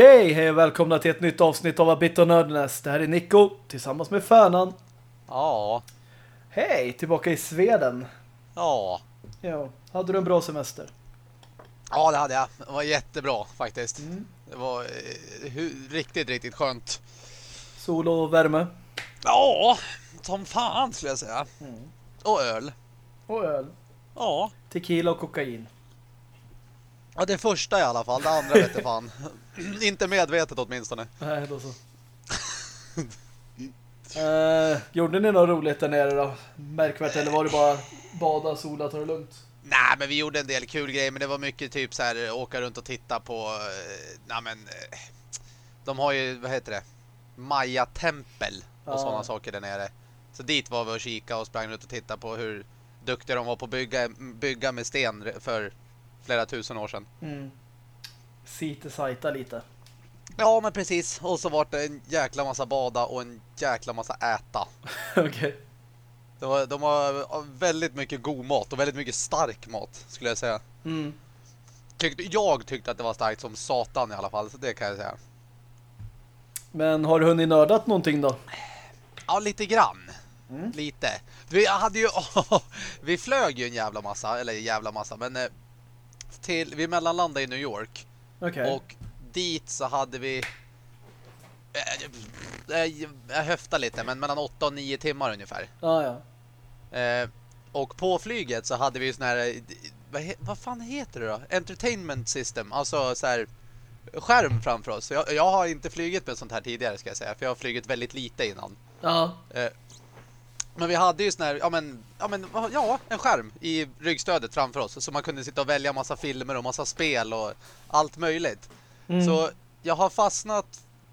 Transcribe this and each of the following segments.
Okej, hej och välkomna till ett nytt avsnitt av A Bit of Nerdness. Det här är Nico tillsammans med Färnan. Ja. Hej, tillbaka i Sveden. Ja. Ja, hade du en bra semester? Ja, det hade jag. Det var jättebra faktiskt. Mm. Det var eh, riktigt, riktigt skönt. Sol och värme. Ja, som fan skulle jag säga. Mm. Och öl. Och öl. Ja. Tequila och kokain. Ja, det första i alla fall. Det andra vet jag fan. Inte medvetet åtminstone. Nej, då så. Eh, gjorde ni något roligt där nere då? Märkvärt, eller var det bara bada, sola, ta det lugnt? Nej, men vi gjorde en del kul grejer. Men det var mycket typ så här åka runt och titta på... Eh, nej, men... Eh, de har ju, vad heter det? Maya-tempel och Ja. sådana saker där nere. Så dit var vi och kika och sprang ut och tittade på hur duktiga de var på att bygga, bygga med sten för flera tusen år sedan. Mm. Site sajta lite. Ja, men precis. Och så var det en jäkla massa bada och en jäkla massa äta. Okej. Det var, de har väldigt mycket god mat och väldigt mycket stark mat, skulle jag säga. Mm. Tyckte, jag tyckte att det var starkt som satan i alla fall, så det kan jag säga. Men har du hunnit nördat någonting då? Ja, lite grann. Mm. Lite. Vi hade ju... vi flög ju en jävla massa, eller jävla massa, men... Till, vi mellanlandade i New York. Okej. Och dit så hade vi... eh, eh, Jag höftar lite, men mellan 8 och 9 timmar ungefär. Ja, ja. Eh, och på flyget så hade vi ju sån här... Vad, vad fan heter det då? Entertainment system. Alltså så här skärm framför oss. Jag, jag har inte flugit med sånt här tidigare ska jag säga. För jag har flugit väldigt lite innan. Ja. Eh, men vi hade ju sån här, ja men, ja men, ja, en skärm i ryggstödet framför oss. Så man kunde sitta och välja massa filmer och massa spel och allt möjligt. Mm. Så jag har fastnat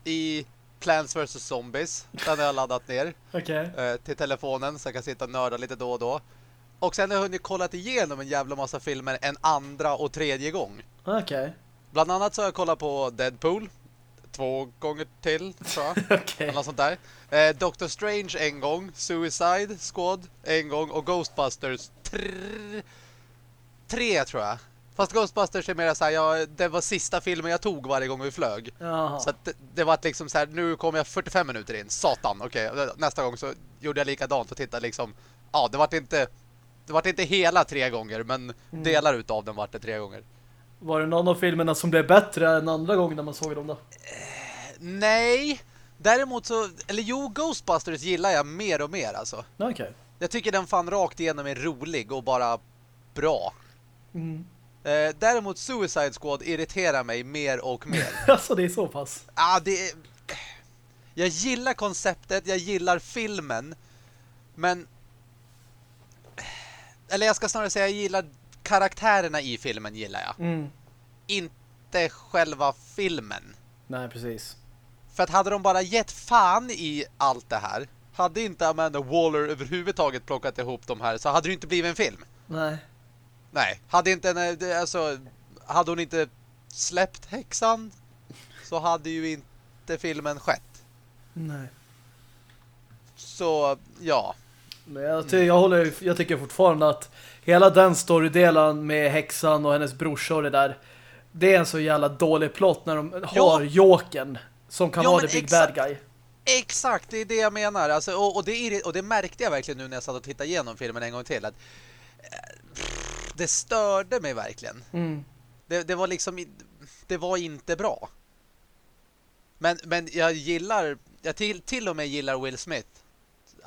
i Plants vs Zombies. Den har jag laddat ner Okej. eh, till telefonen så jag kan sitta och nörda lite då och då. Och sen har jag hunnit kollat igenom en jävla massa filmer en andra och tredje gång. Okej. Bland annat så har jag kollat på Deadpool två gånger till, tror jag. Okej. Eller något sånt där. Eh, Doctor Strange en gång, Suicide Squad en gång och Ghostbusters trrr, tre tror jag. Fast Ghostbusters är mer så här, ja, det var sista filmen jag tog varje gång vi flög. Jaha. Så det, det var liksom så här, nu kommer jag 45 minuter in. Satan, okej. Nästa gång så gjorde jag likadant och tittade liksom, ja, det vart inte det vart inte hela tre gånger, men Mm. delar utav den vart det tre gånger. Var det någon av filmerna som blev bättre än andra gången när man såg dem då? Nej, däremot så, eller jo, Ghostbusters gillar jag mer och mer alltså. Okej. Jag tycker den fan rakt igenom är rolig och bara bra. Mm. Eh, däremot Suicide Squad irriterar mig mer och mer. alltså det är så pass. ah, det är... Jag gillar konceptet, jag gillar filmen, men... Eller jag ska snarare säga, jag gillar karaktärerna i filmen gillar jag. Mm. Inte själva filmen. Nej, precis. För att hade de bara gett fan i allt det här, hade inte Amanda Waller överhuvudtaget plockat ihop de här, så hade det inte blivit en film. Nej. Nej, hade inte det- alltså hade hon inte släppt häxan så hade ju inte filmen skett. Nej. Så ja, Men jag, ty jag, håller, jag tycker fortfarande att hela den storydelen med häxan och hennes brorsa och det där det är en så jävla dålig plott när de har Jokern som kan Ja, vara the big exakt. bad guy. exakt det är det jag menar. Alltså, och, och, det, och det märkte jag verkligen nu när jag satt och tittade igenom filmen en gång till. Att, eh, det störde mig verkligen. Mm. Det, det var liksom det var inte bra. Men, men jag gillar jag till, till och med gillar Will Smith.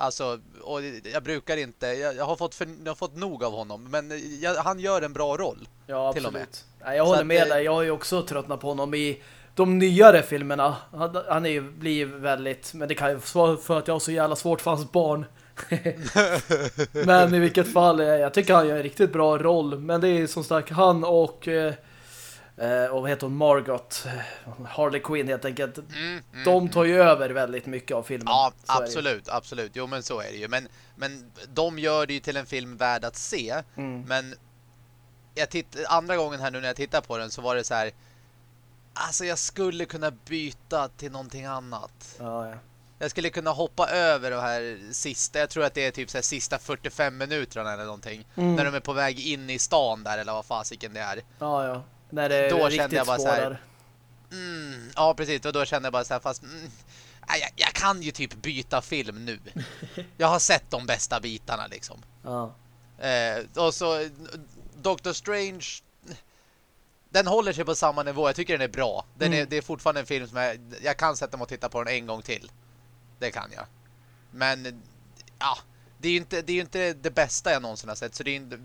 Alltså, och jag brukar inte jag, jag har fått för, jag har fått nog av honom, men jag, han gör en bra roll. Ja, Till och med. absolut. Nej, jag Så håller att, med dig. Jag har ju också tröttnat på honom i de nyare filmerna. Han, han är ju, blir väldigt... Men det kan ju vara för att jag har så jävla svårt för hans barn. men i vilket fall, eh, jag tycker han gör en riktigt bra roll. Men det är som sagt han och... eh, och vad heter hon? Margot. eh, Harley Quinn helt enkelt. Mm, mm, De tar ju över väldigt mycket av filmen. Ja, Så absolut, absolut. Jo, men så är det ju. Men, men de gör det ju till en film värd att se. Mm. Men jag titt, andra gången här nu när jag tittar på den så var det så här. Alltså jag skulle kunna byta till någonting annat. Ja, ja. Jag skulle kunna hoppa över det här sista. Jag tror att det är typ så här sista 45 minuterna eller någonting. Mm. När de är på väg in i stan där eller vad fasiken det är. Ja, ja. När det Då är kände riktigt jag bara så här- mm, ja precis, och då kände jag bara så här, fast mm, jag, jag kan ju typ byta film nu. Jag har sett de bästa bitarna liksom. Ja. Eh, och så Doctor Strange den håller sig på samma nivå. Jag tycker den är bra. Den Mm. är, det är fortfarande en film som jag, jag kan sätta mig och titta på den en gång till. Det kan jag. Men ja, det är ju inte, det är inte det bästa jag någonsin har sett. Så det är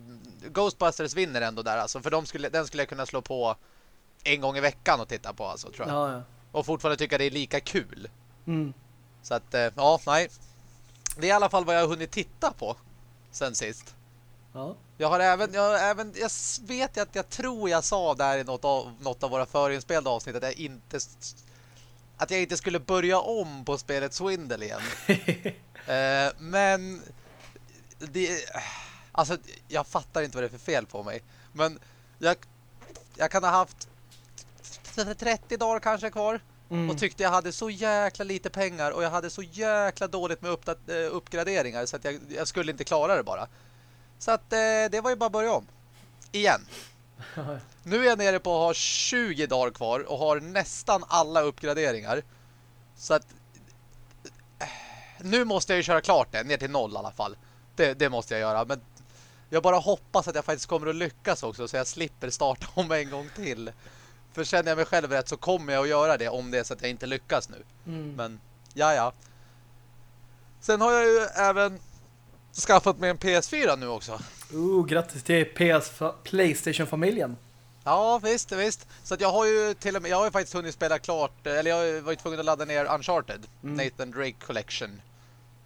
Ghostbusters vinner ändå där alltså. För de skulle, den skulle jag kunna slå på en gång i veckan och titta på alltså, tror jag. Ja, ja. Och fortfarande tycka det är lika kul. Mm. Så att, eh, ja, nej. Det är i alla fall vad jag har hunnit titta på sen sist. Ja. Jag har även, jag har även, jag vet att jag tror jag sa där i något av, något av våra förinspelade avsnitt att jag inte att jag inte skulle börja om på spelet Swindle igen. eh, men det, alltså jag fattar inte vad det är för fel på mig. Men jag, jag kan ha haft 30 dagar kanske kvar Mm. och tyckte jag hade så jäkla lite pengar och jag hade så jäkla dåligt med eh, uppgraderingar så att jag, jag skulle inte klara det bara. Så att eh, det var ju bara att börja om. Igen. Nu är jag nere på att ha 20 dagar kvar och har nästan alla uppgraderingar. Så att eh, nu måste jag ju köra klart det, ner till noll i alla fall. Det, det måste jag göra, men jag bara hoppas att jag faktiskt kommer att lyckas också så jag slipper starta om en gång till. För känner jag mig själv rätt så kommer jag att göra det om det är så att jag inte lyckas nu. Mm. Men, ja ja. Sen har jag ju även skaffat mig en PS4 nu också. Uh, grattis till PS Playstation-familjen. Ja, visst, visst. Så att jag har ju till och med, jag har ju faktiskt hunnit spela klart, eller jag var ju tvungen att ladda ner Uncharted, Mm. Nathan Drake Collection.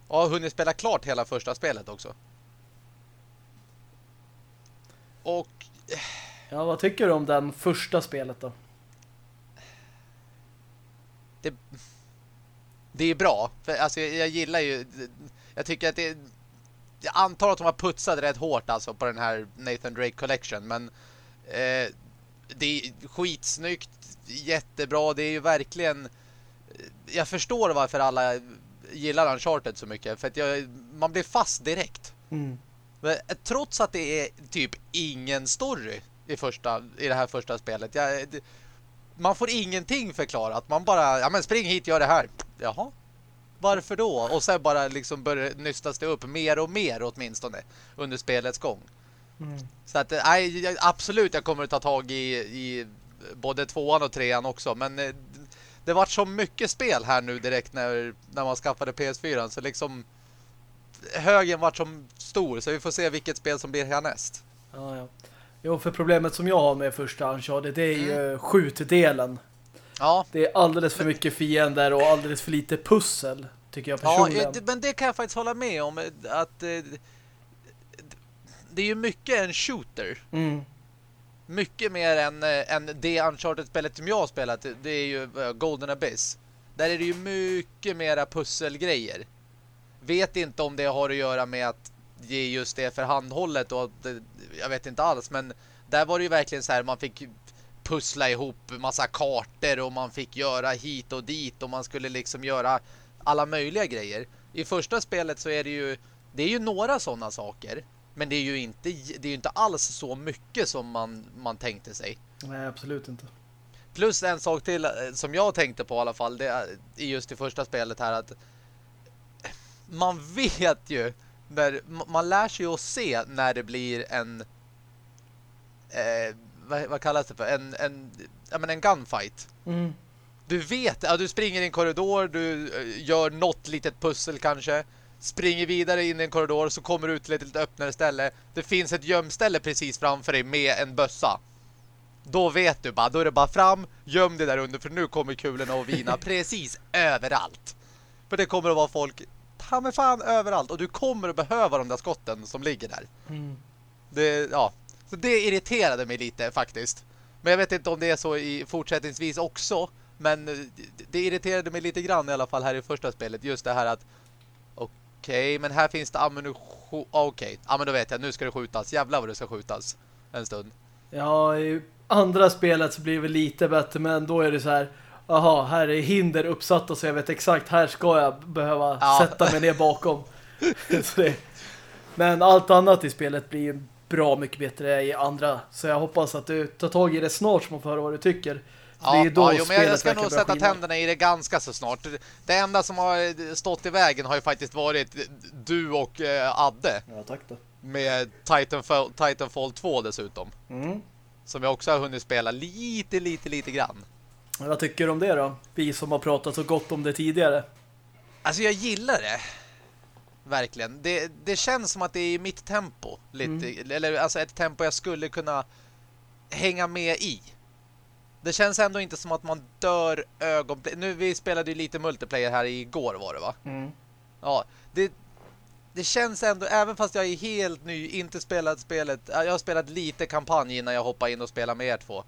Och har hunnit spela klart hela första spelet också. Och Ja, vad tycker du om den första spelet då? det, det är bra. För alltså, jag, jag gillar ju, jag tycker att det jag antar att de har putsat rätt hårt alltså på den här Nathan Drake Collection, men eh, det är skitsnyggt, jättebra, det är ju verkligen jag förstår varför alla gillar Uncharted så mycket, för att jag, man blir fast direkt. Mm. Men, eh, trots att det är typ ingen story i, första, i det här första spelet. Jag, det, man får ingenting förklarat. Man bara, ja men spring hit, gör det här. Jaha. Varför då? Och sen bara liksom börjar nystas det upp mer och mer åtminstone under spelets gång. Mm. Så att, nej, jag- absolut jag kommer att ta tag i, i både tvåan och trean också. Men eh, det var så mycket spel här nu direkt när, när man skaffade PS4. Så liksom högen var som stor. Så vi får se vilket spel som blir härnäst. Ja, ja. Jo, för problemet som jag har med första Uncharted det är Mm. ju skjutdelen. Ja, Det är alldeles för mycket fiender och alldeles för lite pussel, tycker jag ja personligen. det, men det kan jag faktiskt hålla med om. Att eh, det är ju mycket en shooter. Mm. Mycket mer än, eh, än det Uncharted-spelet som jag har spelat. Det är ju eh, Golden Abyss. Där är det ju mycket mera pusselgrejer. Vet inte om det har att göra med att ge just det för handhållet och eh, jag vet inte alls. Men där var det ju verkligen så här man fick pussla ihop massa kartor och man fick göra hit och dit och man skulle liksom göra alla möjliga grejer. I första spelet så är det ju det är ju några sådana saker. Men det är ju inte det är ju inte alls så mycket som man, man tänkte sig. Nej, absolut inte. Plus en sak till eh, som jag tänkte på i alla fall det är i just det första spelet här att man vet ju när man lär sig att se när det blir en eh, vad, vad kallas det för? En, en, ja, men en gunfight. Mm. Du vet, ja, du springer i en korridor, du eh, gör något litet pussel kanske. Springer vidare in i en korridor så kommer du ut till ett lite öppnare ställe. Det finns ett gömställe precis framför dig med en bössa. Då vet du bara, då är det bara fram, göm dig där under för nu kommer kulorna att vina precis överallt. För det kommer att vara folk, ta med fan överallt och du kommer att behöva de där skotten som ligger där. Mm. Det, ja. Så det irriterade mig lite faktiskt. Men jag vet inte om det är så i fortsättningsvis också. Men det- irriterade mig lite grann i alla fall här i första spelet. Just det här att okej, men här finns det ammunition. Okej, ja men då vet jag. Nu ska det skjutas. Jävlar vad det ska skjutas. En stund. Ja, i andra spelet så blir det lite bättre, men då är det så här Aha, här är hinder uppsatta så jag vet exakt, här ska jag behöva Ja. sätta mig ner bakom. det, men allt annat i spelet blir bra mycket bättre i andra. Så jag hoppas att du tar tag i det snart som får höra vad du tycker. Ja, det är då ja jo, men jag ska nog sätta skillnad. tänderna i det ganska så snart. Det enda som har stått i vägen har ju faktiskt varit du och eh, Adde. Ja, tack då. Med Titanfall, Titanfall 2 dessutom. Mm. Som jag också har hunnit spela lite, lite, lite grann. Vad tycker du om det då? Vi som har pratat så gott om det tidigare. Alltså jag gillar det. Verkligen. Det, det känns som att det är mitt tempo. Lite, mm. Eller alltså ett tempo jag skulle kunna hänga med i. Det känns ändå inte som att man dör ögonblick. Nu vi spelade ju lite multiplayer här igår var det va? Mm. Ja, det, det känns ändå, även fast jag är helt ny, inte spelat spelet. Jag har spelat lite kampanj innan jag hoppar in och spelar med er två.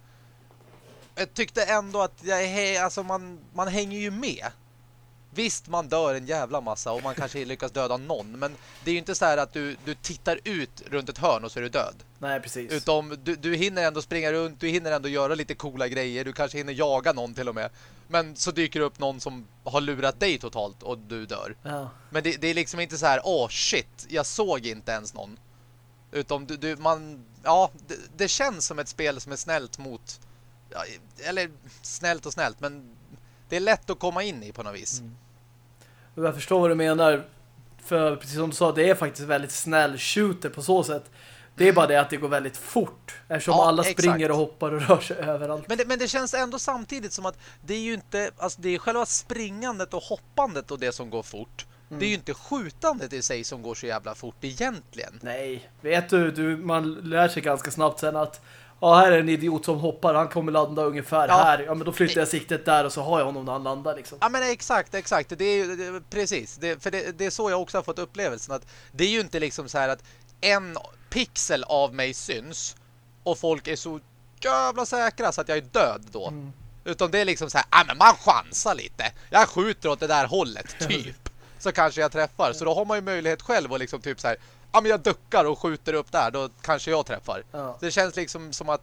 Jag tyckte ändå att jag alltså man, man hänger ju med. Visst, man dör en jävla massa och man kanske lyckas döda någon. Men det är ju inte så här att du, du tittar ut runt ett hörn och så är du död. Nej, precis. Utom du, du hinner ändå springa runt, du hinner ändå göra lite coola grejer. Du kanske hinner jaga någon till och med. Men så dyker det upp någon som har lurat dig totalt och du dör. Ja. Men det, det är liksom inte så här, åh oh, shit, jag såg inte ens någon. Utom du, du man, ja, det, det känns som ett spel som är snällt mot, eller snällt och snällt, men det är lätt att komma in i på något vis. Mm. Jag förstår vad du menar. För precis som du sa, det är faktiskt väldigt snäll shooter på så sätt. Det är bara det att det går väldigt fort. Eftersom ja, alla springer exakt. och hoppar och rör sig överallt. Men det, men det känns ändå samtidigt som att det är ju inte... Alltså det är själva springandet och hoppandet och det som går fort. Mm. Det är ju inte skjutandet i sig som går så jävla fort egentligen. Nej, vet du, du man lär sig ganska snabbt sen att ja, här är en idiot som hoppar, han kommer landa ungefär ja. här. Ja, men då flyttar jag siktet där och så har jag honom när han landar liksom. Ja, men exakt, exakt. Det är ju, precis. Det, för det, det, är så jag också har fått upplevelsen att det är ju inte liksom så här att en pixel av mig syns och folk är så jävla säkra så att jag är död då. Mm. Utan det är liksom så här, ja men man chansar lite. Jag skjuter åt det där hållet, typ. så kanske jag träffar. Så då har man ju möjlighet själv att liksom typ så här, ja men jag duckar och skjuter upp där, då kanske jag träffar. Ja. Det känns liksom som att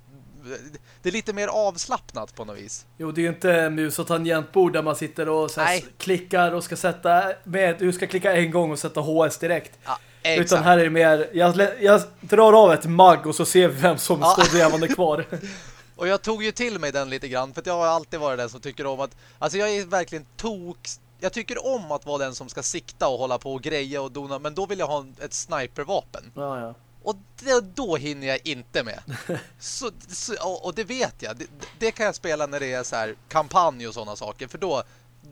det är lite mer avslappnat på något vis. Jo, det är ju inte mus- och tangentbord där man sitter och klickar och ska sätta med, du ska klicka en gång och sätta HS direkt. Ja, Utan här är det mer, jag, jag drar av ett mag och så ser vi vem som ja. står levande kvar. och jag tog ju till mig den lite grann för jag har alltid varit den som tycker om att, alltså jag är verkligen tok jag tycker om att vara den som ska sikta och hålla på och greja och dona, men då vill jag ha ett snipervapen. Ja, ja. Och det, då hinner jag inte med. så, så, och, det vet jag. Det, det, kan jag spela när det är så här kampanj och sådana saker. För då,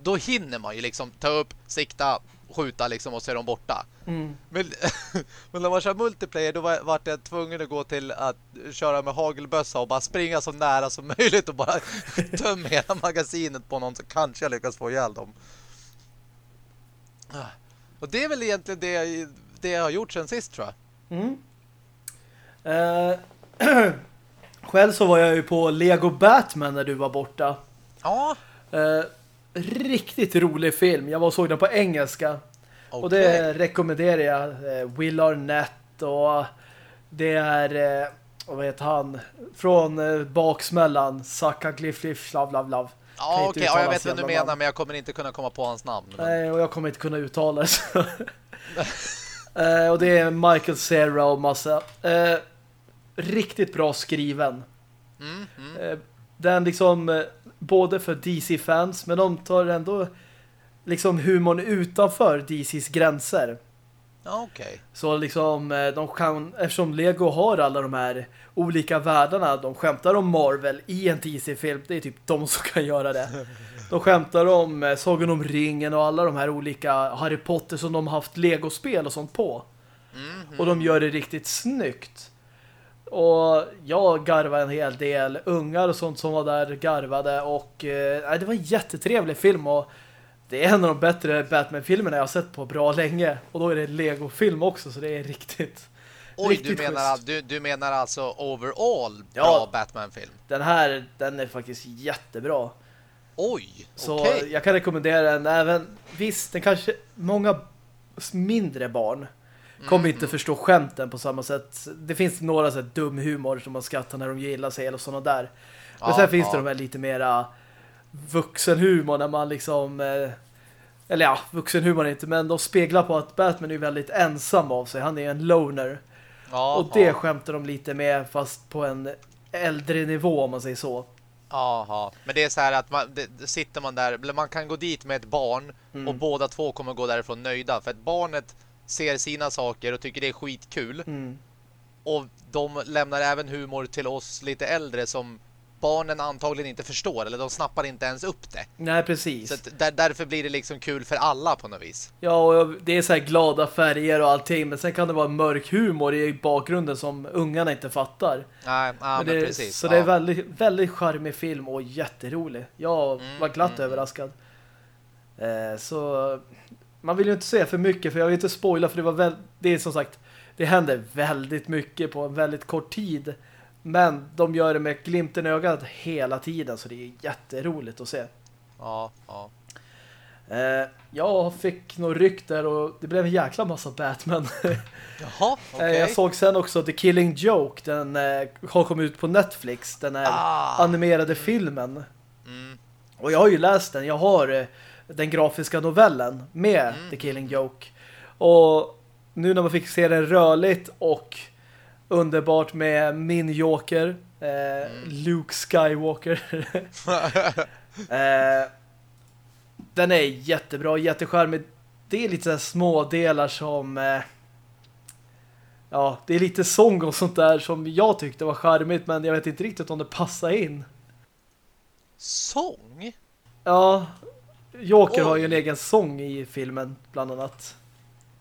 då hinner man ju liksom ta upp, sikta, skjuta liksom och så är de borta. Mm. Men, men när man kör multiplayer då var, var jag tvungen att gå till att köra med hagelbössa och bara springa så nära som möjligt och bara tömma hela magasinet på någon så kanske jag lyckas få ihjäl dem. Och det är väl egentligen det jag, det jag har gjort sen sist tror jag. Mm. Uh, själv så var jag ju på Lego Batman när du var borta. Ja. Uh, riktigt rolig film. Jag var och såg den på engelska. Okay. Och det rekommenderar jag. Uh, Will Arnett och det är uh, vad heter han? Från uh, baksmällan. Saka Gliff Gliff Lav Lav Lav. Ja, okej. Okay. Ja, jag vet vad du menar, namn. men jag kommer inte kunna komma på hans namn. Men... Nej, och jag kommer inte kunna uttala det. uh, och det är Michael Cera och massa. Uh, riktigt bra skriven. Mm, mm. Uh, den liksom, både för DC-fans, men de tar ändå liksom humorn utanför DCs gränser. Okej. Okay. Så liksom, de kan, eftersom Lego har alla de här olika världarna. De skämtar om Marvel i en DC-film. Det är typ de som kan göra det. De skämtar om eh, Sagan om ringen och alla de här olika Harry Potter som de har haft Lego-spel och sånt på. Mm -hmm. Och de gör det riktigt snyggt. Och jag garvade en hel del ungar och sånt som var där garvade och eh, det var en jättetrevlig film och det är en av de bättre Batman-filmerna jag har sett på bra länge. Och då är det en Lego-film också så det är riktigt Oj, du menar, du, du menar alltså overall bra ja, Batman-film? Den här, den är faktiskt jättebra. Oj, Så okay. jag kan rekommendera den även, visst, den kanske, många mindre barn kommer mm. inte förstå skämten på samma sätt. Det finns några så här dum humor som man skrattar när de gillar sig eller sådana där. Men ja, sen finns ja. det de här lite mera vuxenhumor när man liksom eh, eller ja, vuxenhumor inte, men de speglar på att Batman är väldigt ensam av sig. Han är en loner. Ja, och det ja. skämtar de lite med fast på en äldre nivå om man säger så. Jaha, men det är så här att man, det, sitter man där, man kan gå dit med ett barn Mm. och båda två kommer gå därifrån nöjda. För att barnet ser sina saker och tycker det är skitkul. Mm. Och de lämnar även humor till oss lite äldre som barnen antagligen inte förstår. Eller de snappar inte ens upp det. Nej, precis. Så där, därför blir det liksom kul för alla på något vis. Ja, och det är så här glada färger och allting, men sen kan det vara mörk humor i bakgrunden som ungarna inte fattar. Nej, ja, men, men det, precis. Så ja. det är väldigt, väldigt charmig film och jätterolig. Jag Mm, var glatt mm, överraskad. Eh, så man vill ju inte säga för mycket för jag vill inte spoila för det var väl, det är som sagt det händer väldigt mycket på en väldigt kort tid. Men de gör det med glimten i ögat hela tiden så det är jätteroligt att se. Ja, ja. Eh, jag fick nog ryck där och det blev en jäkla massa Batman. Jaha, Eh, okej. Jag såg sen också The Killing Joke. Den eh, har kommit ut på Netflix. Den är Ah. animerade filmen. Mm. Och jag har ju läst den. Jag har eh, den grafiska novellen med Mm. The Killing Joke. Och nu när man fick se den rörligt och underbart med min Joker, eh, Mm. Luke Skywalker. eh, den är jättebra, jättecharmig. Det är lite små delar som eh, ja, det är lite sång och sånt där som jag tyckte var charmigt men jag vet inte riktigt om det passar in. Sång? Ja, Joker Oj. har ju en egen sång i filmen bland annat.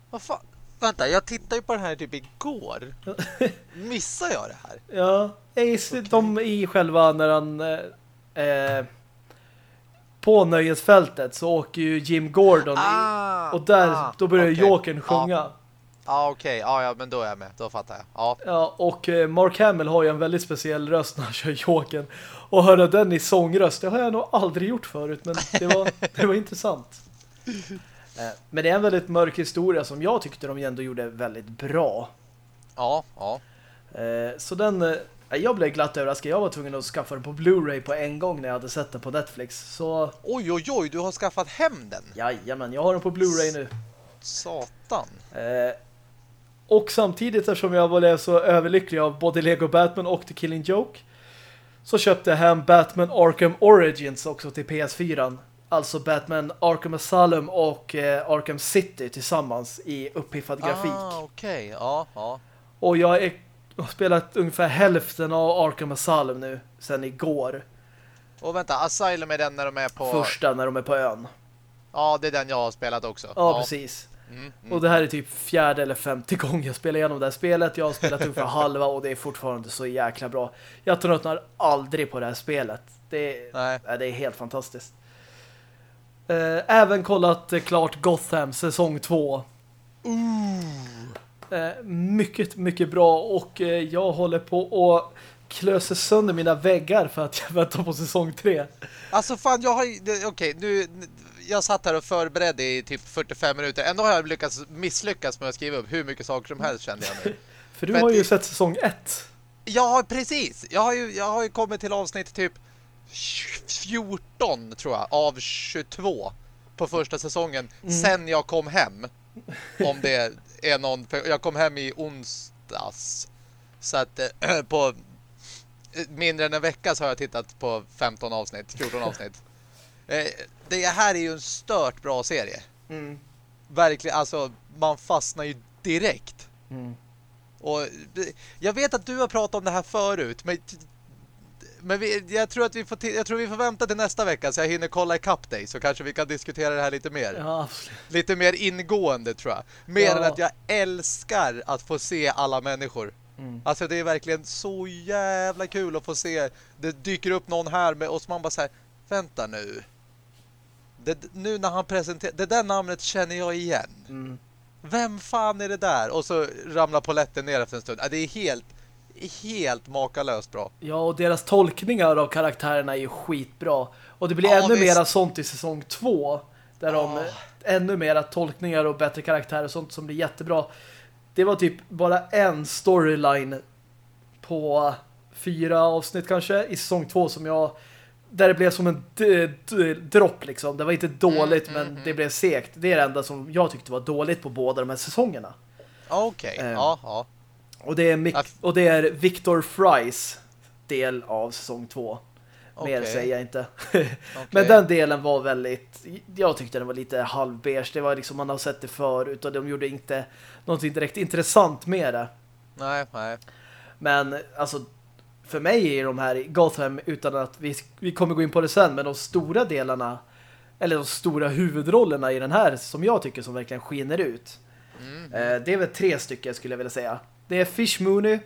Vad fan? Vänta, jag tittade ju på den här typ igår. Missar jag det här? Ja, Ace, de i själva när han eh, på nöjesfältet så åker ju Jim Gordon i, Ah, och där ah, då börjar okej. Jokern sjunga. Ja, ah, okej. Ja, ja, men då är jag med. Då fattar jag. Ja. Ja, och eh, Mark Hamill har ju en väldigt speciell röst när han kör Jokern. Och höra den i sångröst, det har jag nog aldrig gjort förut, men det var, det var intressant. Eh, Men det är en väldigt mörk historia som jag tyckte de ändå gjorde väldigt bra. Ja, ja. Eh, Så den, eh, jag blev glatt överraskad. Jag var tvungen att skaffa den på Blu-ray på en gång när jag hade sett den på Netflix. Så Oj, oj, oj, du har skaffat hem den. jajamän, jag har den på Blu-ray nu. Satan. Och samtidigt eftersom jag var så överlycklig av både Lego Batman och The Killing Joke så köpte jag hem Batman Arkham Origins också till PS4. Alltså Batman Arkham Asylum och eh, Arkham City tillsammans i uppiffad grafik. Ah, okej. Ja, ja. Och jag är, har spelat ungefär hälften av Arkham Asylum nu sen igår. Och vänta, Asylum är den när de är på... Första när de är på ön. Ja, det är den jag har spelat också. Ja, precis. Mm, mm. Och det här är typ fjärde eller femte gången jag spelar igenom det här spelet. Jag har spelat ungefär halva och det är fortfarande så jäkla bra. Jag tröttnar aldrig på det här spelet. Det är, Nej. ja, det är helt fantastiskt. Eh, även kollat eh, klart Gotham säsong 2. Eh, mycket, mycket bra och jag håller på att klösa sönder mina väggar för att jag väntar på säsong 3. Alltså fan, jag har Okej, nu... Jag satt här och förberedde i typ 45 minuter. Ändå har jag lyckats misslyckas med att skriva upp hur mycket saker som helst kände jag nu. För du Men har ju det- sett säsong 1. Jag har precis. Jag har ju, jag har ju kommit till avsnitt typ 14 tror jag av 22 på första säsongen sen jag kom hem. Om det är någon jag kom hem i onsdags. Så att eh, på eh, mindre än en vecka så har jag tittat på 15 avsnitt, 14 avsnitt. Eh, Det här är ju en stört bra serie. Mm. Verkligen, alltså man fastnar ju direkt. Mm. Och det- jag vet att du har pratat om det här förut, men men vi, jag tror att vi får jag tror vi får vänta till nästa vecka så jag hinner kolla ikapp dig så kanske vi kan diskutera det här lite mer. Ja. Lite mer ingående tror jag. Mer Ja. än att jag älskar att få se alla människor. Mm. Alltså det är verkligen så jävla kul att få se. Det dyker upp någon här med oss man bara så här, vänta nu. Det, nu när han presenterar, det där namnet känner jag igen. Mm. Vem fan är det där? Och så ramlar poletten ner efter en stund. Ja, Det är helt, helt makalöst bra. Ja, och deras tolkningar av karaktärerna är ju skitbra. Och det blir Ja, ännu visst. mera sånt i säsong två. Där de Ja. ännu mera tolkningar och bättre karaktärer och sånt som blir jättebra. Det var typ bara en storyline på fyra avsnitt kanske i säsong två som jag där det blev som en dropp liksom. Det var inte dåligt Mm, men mm, det blev segt. Det är det enda som jag tyckte var dåligt på båda de här säsongerna. Okej, Eh. ja, ja. Och det är, Mick, och det är Victor Frys del av säsong två. Mer säger jag inte. Okej. Men den delen var väldigt... Jag tyckte den var lite halvbeige. Det var liksom, man har sett det förut och de gjorde inte någonting direkt intressant med det. Nej, nej. Men alltså, för mig är de här Gotham, utan att vi, vi kommer gå in på det sen, men de stora delarna, eller de stora huvudrollerna i den här, som jag tycker som verkligen skiner ut. Mm. Eh, det är väl tre stycken skulle jag vilja säga. Det är Fish Mooney,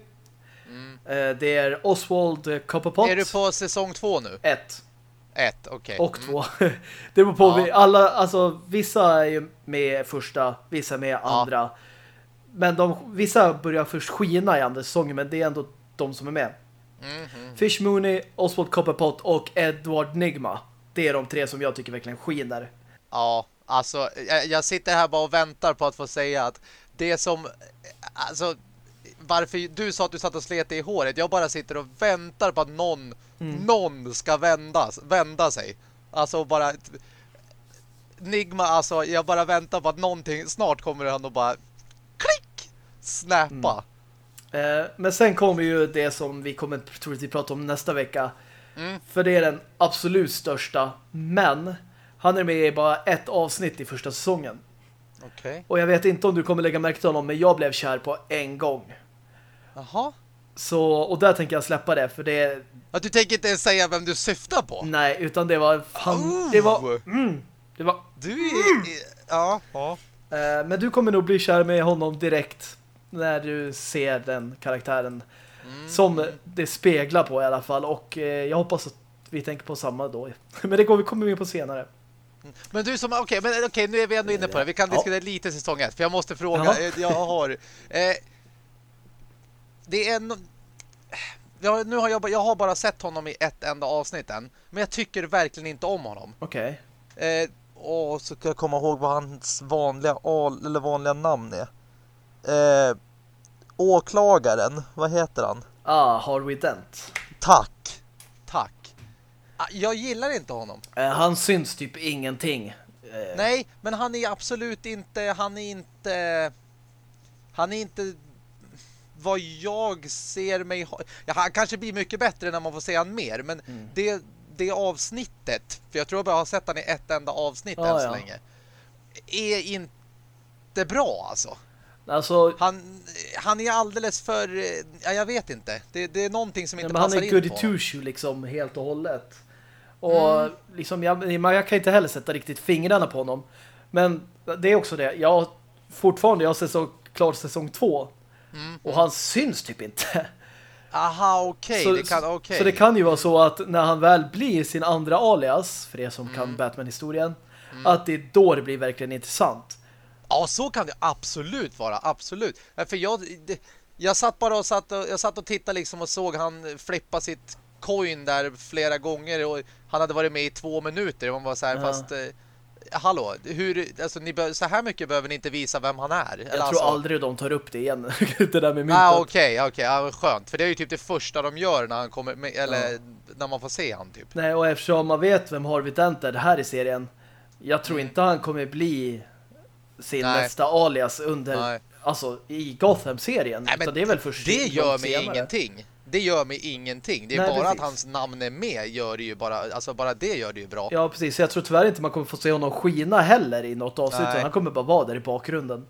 Mm. eh, det är Oswald eh, Copperpot, Är du på säsong två nu? ett Ett, okej. och Mm. två. det beror på, Ja. vi, alla, alltså vissa är ju med första, vissa är med andra. Men de, vissa börjar först skina i andra säsongen, men det är ändå de som är med. Mm. Fish Mooney, Oswald Copperpot och Edward Nigma. Det är de tre som jag tycker verkligen skiner. Ja, alltså jag, jag sitter här bara och väntar på att få säga att det som alltså varför du sa att du satt och slet i håret. Jag bara sitter och väntar på att någon någon ska vändas, vända sig. Alltså bara Nigma, alltså jag bara väntar på att någonting snart kommer han och bara klick snappa. Eh, men sen kommer ju det som vi kommer troligtvis prata om nästa vecka. Mm. För det är den absolut största. Men han är med i bara ett avsnitt i första säsongen. Okej. Och jag vet inte om du kommer lägga märke till honom, men jag blev kär på en gång. Jaha. Så, och där tänker jag släppa det, för det Att du tänker inte ens säga vem du syftar på? nej, utan det var, han, Oh. det var, mm, det var, Du är... Ja, ja. eh, men du kommer nog bli kär med honom direkt när du ser den karaktären Mm. som det speglar på i alla fall, och eh, jag hoppas att vi tänker på samma då. Men det går vi kommer vi in på senare. Men du som, okej, men okej, nu är vi ändå inne på det. Vi kan Ja. diskutera lite säsong 1, för jag måste fråga, Ja. eh, jag har eh, det är no, ja, nu har jag, jag har bara sett honom i ett enda avsnitt än, men jag tycker verkligen inte om honom. Okej. Eh, Och så kan jag komma ihåg vad hans vanliga, al, eller vanliga namn är. Eh, åklagaren, vad heter han? Ah, Harvey Dent. Tack! tack. Ah, Jag gillar inte honom. Eh, han syns typ ingenting. Eh, Nej, men han är absolut inte, han är inte, han är inte vad jag ser mig ha. Ja, han kanske blir mycket bättre när man får se han mer, men Mm. det, det avsnittet, för jag tror jag bara har sett han i ett enda avsnitt Ja, än så ja. länge, är inte bra alltså. Alltså, Han, han är alldeles för, ja, jag vet inte. Det, det är någonting som inte han passar är in goody på two honom. shoe liksom helt och hållet. Och liksom jag, jag kan inte heller sätta riktigt fingrarna på honom. Men det är också det. Jag fortfarande jag har så klart säsong två. Mm. Och han syns typ inte. Aha, okej. så, det kan, okej. så det kan ju vara så att när han väl blir sin andra alias, för er som Mm. kan Batman-historien, att det är då det blir verkligen intressant. Ja, så kan det absolut vara, absolut. För jag, det, jag satt bara och satt och, jag satt och tittade liksom och såg han flippa sitt coin där flera gånger och han hade varit med i två minuter. Man var så här, Ja. fast eh, hallå, hur, alltså ni bör, så här mycket behöver ni inte visa vem han är. Jag tror aldrig de tar upp det igen. det där med myntet. Ah, okej, okej, ja, skönt. För det är ju typ det första de gör när han kommer med, eller när man får se han typ. Nej, och eftersom man vet vem Harvey Dent är här i serien, jag tror inte han kommer bli sin Nej. nästa alias under, Nej. alltså i Gotham-serien. Nej, men det är väl först Det gör mig senare. ingenting. Det gör mig ingenting. Det är Nej, bara precis. att hans namn är med gör det ju bara, alltså bara det gör det ju bra. Ja, precis. Jag tror tyvärr inte man kommer få se honom skina heller i något avsnitt. Han kommer bara vara där i bakgrunden.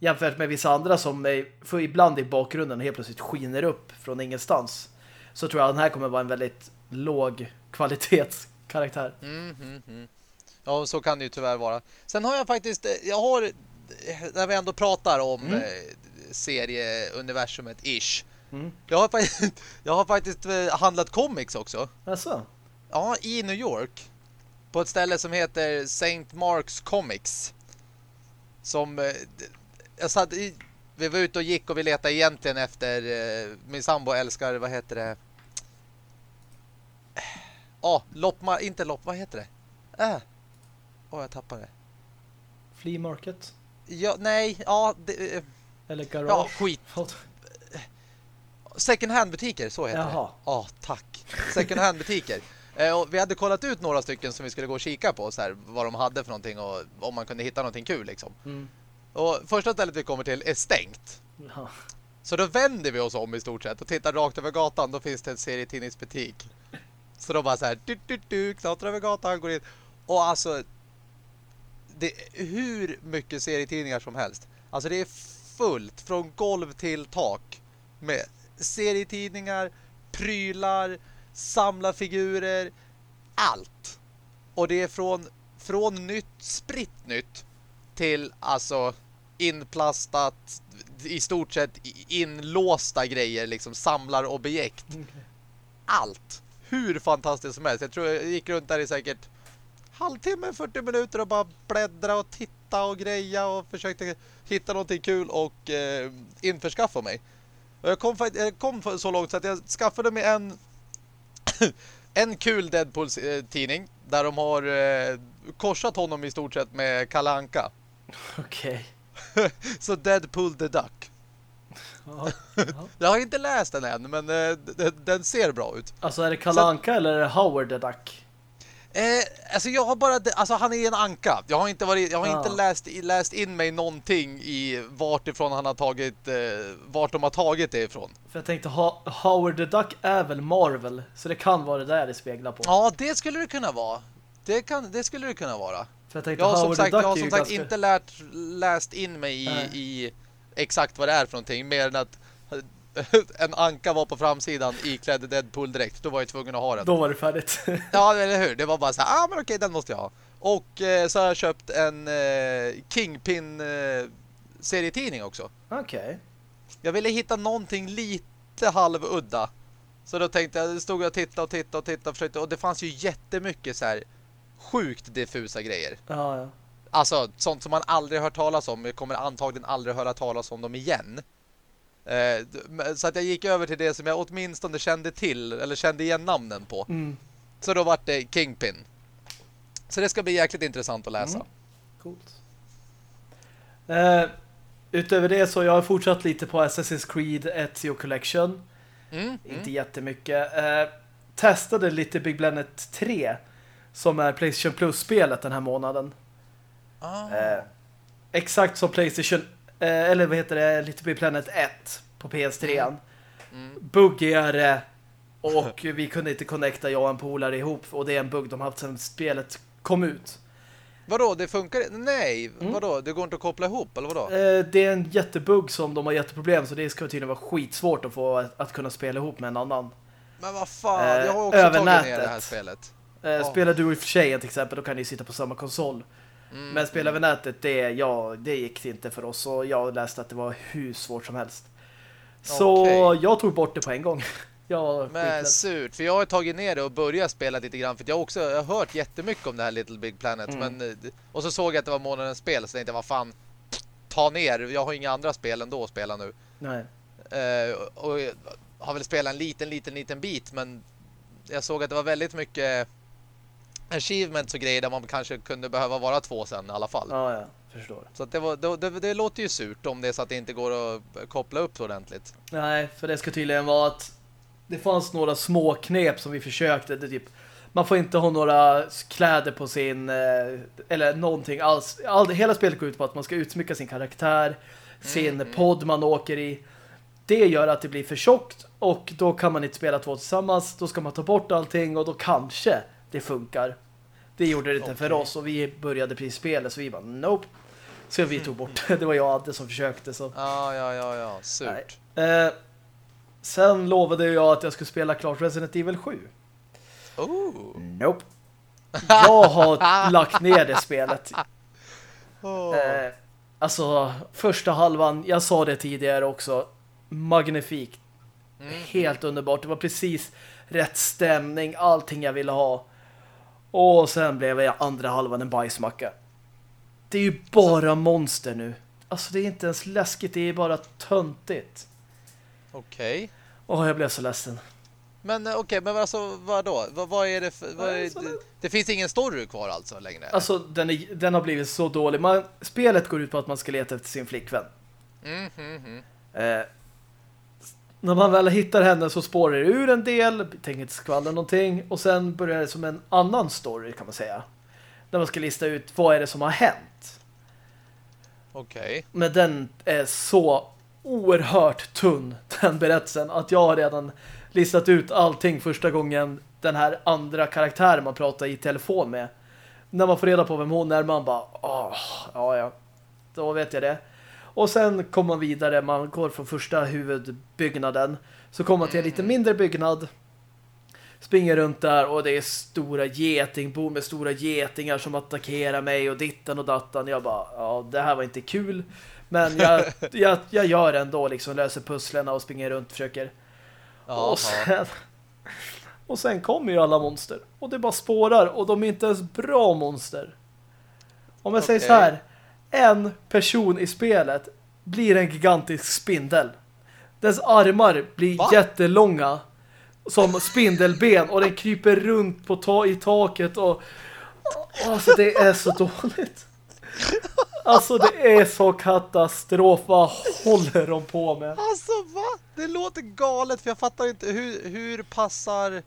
Jämfört med vissa andra som är, för ibland i bakgrunden helt plötsligt skiner upp från ingenstans. Så tror jag att den här kommer vara en väldigt låg kvalitetskaraktär. Mm, mm, mm. Ja, så kan det ju tyvärr vara. Sen har jag faktiskt, eh, jag har, eh, när vi ändå pratar om Mm. eh, serieuniversumet ish. Mm. Jag har faktiskt, jag har faktiskt eh, handlat comics också. Alltså, Ja, i New York. På ett ställe som heter St. Mark's Comics. Som, eh, jag satt i, vi var ute och gick och vi letade egentligen efter, eh, min sambo älskar, vad heter det? Ja, loppma, inte lopp, vad heter det? Äh. Åh, jag tappade det. flea market Ja, nej, ja, det, eller garage. ja, skit. Second hand butiker, så heter det. Jaha. Ja, tack. Second hand butiker. Eh, vi hade kollat ut några stycken som vi skulle gå och kika på så här, vad de hade för någonting och om man kunde hitta någonting kul liksom. Mm. Och första stället vi kommer till är stängt. Ja. Så då vänder vi oss om i stort sett och tittar rakt över gatan. Då finns det en serietidningsbutik. Så de bara så här, du, du, du, knatrar över gatan, går in. Och alltså, det hur mycket serietidningar som helst. Alltså det är fullt från golv till tak med serietidningar, prylar, samlarfigurer, allt. Och det är från, från nytt, spritt nytt till alltså inplastat i stort sett inlåsta grejer, liksom samlarobjekt. Okay. Allt. Hur fantastiskt som helst. Jag tror jag gick runt där i säkert halvtimme, 40 minuter och bara bläddra och titta och greja och försökte hitta någonting kul och eh, införskaffa mig. Och jag kom, jag kom så långt så att jag skaffade mig en en kul Deadpool-tidning där de har eh, korsat honom i stort sett med Kalle Anka. Okej. Okay. så Deadpool the Duck. Ja, ja. jag har inte läst den än, men eh, den ser bra ut. Alltså är det Kalle Anka eller är det Howard the Duck? Eh, alltså jag har bara alltså han är en anka. Jag har inte varit jag har Ja. inte läst läst in mig någonting i vart ifrån han har tagit eh, vart de har tagit det ifrån. För jag tänkte ha Howard the Duck är väl Marvel så det kan vara det där det speglar på. Ja, det skulle det kunna vara. Det kan det skulle det kunna vara. För jag tänkte Jag har som Howard sagt, the jag Duck har som sagt ganska... inte lärt, läst in mig i, i exakt vad det är för någonting. Mer än att en anka var på framsidan iklädd Deadpool direkt. Då var jag tvungen att ha den. Då var det färdigt. Ja, eller hur? Det var bara så här, ah men okej, den måste jag ha. Och eh, så har jag köpt en eh, Kingpin eh, serietidning också. Okej. Jag ville hitta någonting lite halvudda. Så då tänkte jag, stod jag och tittade och tittade och tittade och försökte. Och det fanns ju jättemycket så här sjukt diffusa grejer. Ja, ja. Alltså, sånt som man aldrig hört talas om. Jag kommer antagligen aldrig höra talas om dem igen. Eh, så att jag gick över till det som jag åtminstone kände till, eller kände igen namnen på. Mm. Så då var det Kingpin. Så det ska bli jäkligt intressant att läsa. Mm. Coolt. Eh, utöver det så jag har fortsatt lite på Assassin's Creed Ezio Collection. Mm. Inte Mm. jättemycket. Eh, testade lite Big Planet 3 som är Playstation Plus-spelet den här månaden. Ah. Eh, exakt som Playstation eller vad heter det? Little Big Planet 1 på PS3. Mm. Buggigare och vi kunde inte connecta jag och en polare ihop och det är en bugg de haft sedan spelet kom ut. Vadå, det funkar Nej, Mm. vadå? Det går inte att koppla ihop, eller vadå? Eh, det är en jättebugg som de har jätteproblem så det ska tydligen vara skitsvårt att få att, att kunna spela ihop med en annan. Men vad fan, Eh, jag har också över tagit ner det här spelet. Eh, Ja. Spelar du i och för sig till exempel, då kan ni sitta på samma konsol. Mm. Men spela över nätet, det, ja, det gick inte för oss. Och jag läste att det var hur svårt som helst. Så Okej. jag tog bort det på en gång. Var Men skiträdd. surt, för jag har tagit ner det och börjat spela lite grann. För jag har också jag har hört jättemycket om det här Little Big Planet. Mm. Men, eh, och så såg jag att det var månadens spel, så tänkte jag, vad fan, ta ner. Jag har inga andra spel ändå att spela nu. Nej. Eh, och har väl spelat en liten, liten, liten bit, men jag såg att det var väldigt mycket achievements och grejer där man kanske kunde behöva vara två sen i alla fall. Ja, ja, förstår. Så det, var, det, det, det låter ju surt om det är så att det inte går att koppla upp ordentligt. Nej, för det ska tydligen vara att det fanns några små knep som vi försökte. Det typ, man får inte ha några kläder på sin eh, eller någonting alls. All, hela spelet går ut på att man ska utsmycka sin karaktär, sin Mm. podd man åker i. Det gör att det blir för tjockt och då kan man inte spela två tillsammans. Då ska man ta bort allting och då kanske det funkar. Det gjorde det inte för Okej. oss och vi började precis spelet så vi bara nope. Så vi tog bort det. Det var jag Adde som försökte så. Ja, ja, ja, ja. Surt. Eh, sen lovade jag att jag skulle spela klart Resident Evil 7. Oh. Nope. Jag har lagt ner det spelet. Oh. Eh, alltså, första halvan, jag sa det tidigare också, magnifikt. Mm. Helt underbart. Det var precis rätt stämning, allting jag ville ha. Och sen blev jag andra halvan en bajsmacka. Det är ju bara monster nu. Alltså det är inte ens läskigt, det är bara töntigt. Okej. Åh, jag blev så ledsen. Men eh, okej, men alltså vad då? Vad, vad är det för... Vad är, det- det finns ingen story kvar alltså längre? Alltså, den, är, den har blivit så dålig. Man, spelet går ut på att man ska leta efter sin flickvän. Mm, mm, mm. Eh, när man väl hittar henne så spårar det ur en del, tänker inte skvallra någonting. Och sen börjar det som en annan story kan man säga. Där man ska lista ut vad är det som har hänt. Okej. Men den är så oerhört tunn den berättelsen. Att jag har redan listat ut allting första gången den här andra karaktären man pratar i telefon med. När man får reda på vem hon är, man bara, åh, ja, ja. Då vet jag det. Och sen kommer man vidare, man går från första huvudbyggnaden. Så kommer man till en lite mindre byggnad. Springer runt där och det är stora getingbor med stora getingar som attackerar mig och ditten och dattan. Jag bara, ja, det här var inte kul. Men jag, jag, jag gör ändå liksom, löser pusslerna och springer runt och försöker. Jaha. Och sen, och sen kommer ju alla monster. Och det bara spårar. Och de är inte ens bra monster. Om jag säger Okej. så här. En person i spelet blir en gigantisk spindel. Dess armar blir Va? jättelånga. Som spindelben. Och den kryper runt på ta i taket. Och alltså det är så dåligt. Alltså det är så katastrof. Vad håller de på med? Alltså va? Det låter galet för jag fattar inte hur, hur passar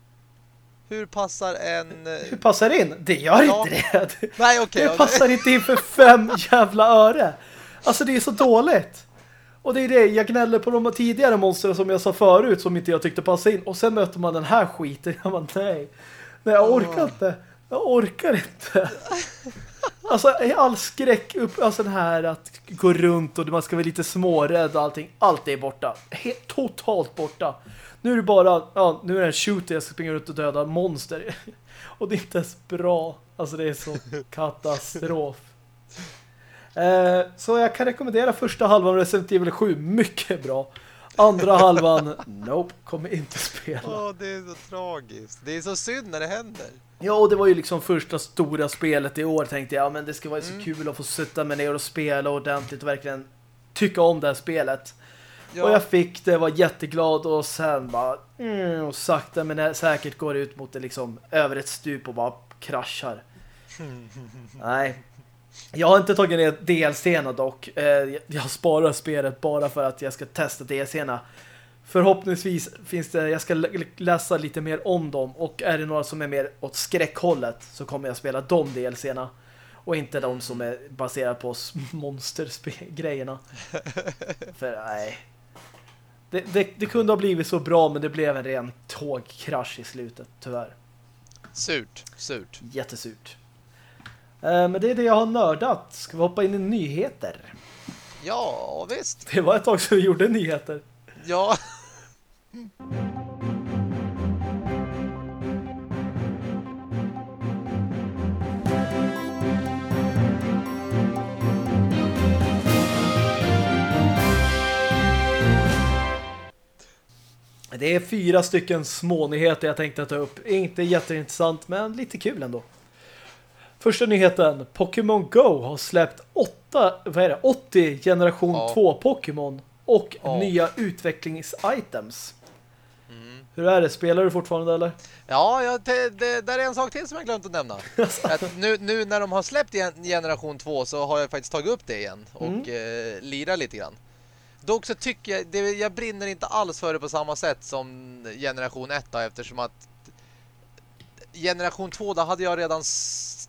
hur passar en Hur passar in? Det gör Ja. inte det. Nej okej. Det passar inte in för fem jävla öre. Alltså det är så dåligt. Och det är det, jag gnäller på de tidigare monstren som jag sa förut som inte jag tyckte passade in. Och sen möter man den här skiten. Jag bara, nej. Nej, jag orkar inte. Jag orkar inte. Alltså all skräck upp, alltså den här att gå runt och man ska vara lite smårädd och allting. Allt är borta. Helt totalt borta. Nu är det bara, ja, nu är det en shooter jag ska springa runt och döda monster. Och det är inte ens bra. Alltså det är så katastrof. Eh, så jag kan rekommendera första halvan Resident Evil 7. Mycket bra. Andra halvan, nope, kommer inte spela. Åh, det är så tragiskt. Det är så synd när det händer. Ja, och det var ju liksom första stora spelet i år tänkte jag. Men det ska vara så kul att få sätta mig ner och spela ordentligt och verkligen tycka om det här spelet. Ja, Och jag fick det, var jätteglad och sen bara mm, och sakta men säkert går det ut mot det liksom över ett stup och bara kraschar. Nej. Jag har inte tagit ner DLC-erna dock. Eh, jag- sparar spelet bara för att jag ska testa DLC-erna. Förhoppningsvis finns det, jag ska lä- läsa lite mer om dem och är det några som är mer åt skräckhållet så kommer jag spela de DLC-erna. Och inte de som är baserade på monstergrejerna. För nej. Det, det, det kunde ha blivit så bra men det blev en ren tågkrasch i slutet, tyvärr. surt, surt. Jättesurt. Eh, Men det är det jag har nördat. Ska vi hoppa in i nyheter? Ja, visst. Det var ett tag sedan vi gjorde nyheter. Ja. Det är fyra stycken små nyheter jag tänkte ta upp. Inte jätteintressant, men lite kul ändå. Första nyheten. Pokémon Go har släppt åtta, vad är det? 80 generation Ja. 2 Pokémon och Ja. nya utvecklingsitems. Mm. Hur är det? Spelar du fortfarande eller? Ja, ja det, det, där är en sak till som jag glömt att nämna. Att nu, nu när de har släppt gen- generation 2 så har jag faktiskt tagit upp det igen och Mm. eh, lirar lite grann. Dock så tycker jag, det, jag brinner inte alls för det på samma sätt som generation 1 då, eftersom att generation 2 då hade jag redan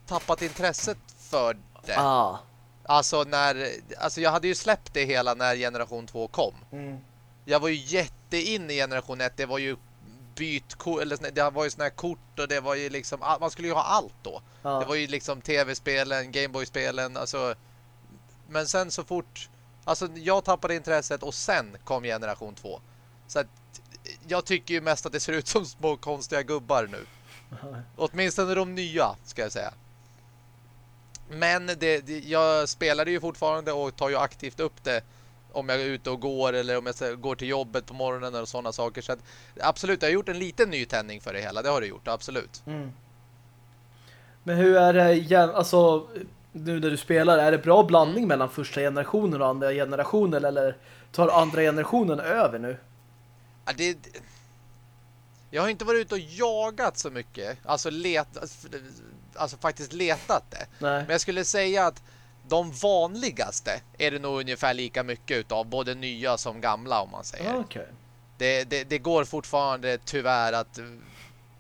tappat intresset för det. Ah. Alltså när, alltså jag hade ju släppt det hela när generation 2 kom. Mm. Jag var ju jättein i generation 1. Det var ju bytkort, eller det var ju såna här kort och det var ju liksom, man skulle ju ha allt då. Ja. Det var ju liksom tv-spelen, Gameboy-spelen, alltså. Men sen så fort, alltså jag tappade intresset och sen kom generation 2. Så att jag tycker ju mest att det ser ut som små konstiga gubbar nu. Åtminstone de nya, ska jag säga. Men det, det, jag spelade ju fortfarande och tar ju aktivt upp det om jag är ute och går eller om jag går till jobbet på morgonen och sådana saker. Så att, absolut, jag har gjort en liten nytändning för det hela. Det har du gjort, absolut. Mm. Men hur är det alltså nu när du spelar, är det bra blandning mellan första generationen och andra generationen eller tar andra generationen över nu? Ja, det, jag har inte varit ute och jagat så mycket. Alltså, let, alltså faktiskt letat det. Nej. Men jag skulle säga att de vanligaste är det nog ungefär lika mycket utav både nya som gamla om man säger. Ah, Okej. Det, det, det går fortfarande tyvärr att uh,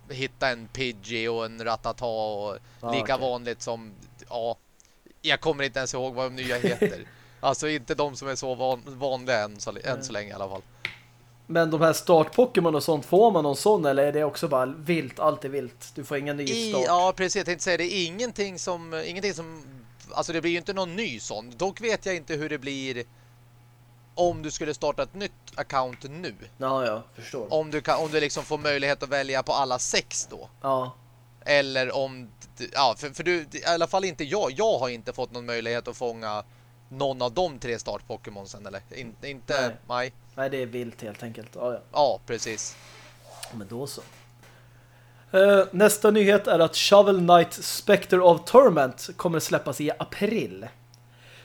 hitta en Pidgey och en Ratata och Ah, lika okej. vanligt som ja, jag kommer inte ens ihåg vad de nya heter. alltså inte de som är så van, vanliga än så, än så länge i alla fall. Men de här start-Pokémon och sånt, får man någon sån eller är det också bara vilt, allt är vilt? Du får ingen ny I, start. ja, precis. Jag tänkte säga det är ingenting som, ingenting som... Alltså det blir ju inte någon ny sån. Dock vet jag inte hur det blir om du skulle starta ett nytt account nu. Ja, ja, förstår. Om du, kan, om du liksom får möjlighet att välja på alla sex då. Ja, Eller om... Ja, för, för du, i alla fall inte jag. Jag har inte fått någon möjlighet att fånga någon av de tre start-Pokémonsen, eller? In, inte Nej. mig. nej det är vilt helt enkelt. Ja, ja. Ja, precis. Men då så. Eh, nästa nyhet är att Shovel Knight Spectre of Torment kommer släppas i april.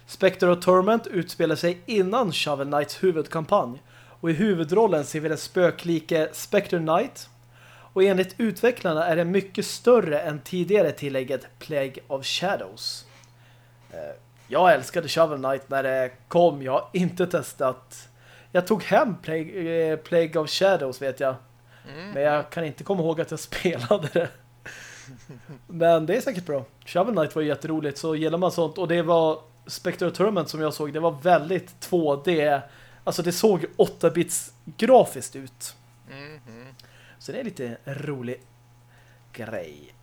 Spectre of Torment utspelar sig innan Shovel Knights huvudkampanj och i huvudrollen ser vi den spöklike Spectre Knight och enligt utvecklarna är den mycket större än tidigare tillägget Plague of Shadows. Eh, jag älskade Shovel Knight när det kom. Jag har inte testat. Jag tog hem Plague, eh, Plague of Shadows vet jag. Mm. Men jag kan inte komma ihåg att jag spelade det. Men det är säkert bra. Shovel Knight var jätteroligt så gillar man sånt. Och det var Spectre Tournament som jag såg. Det var väldigt 2D. Alltså det såg 8-bits grafiskt ut. Mm. Så det är lite rolig grej.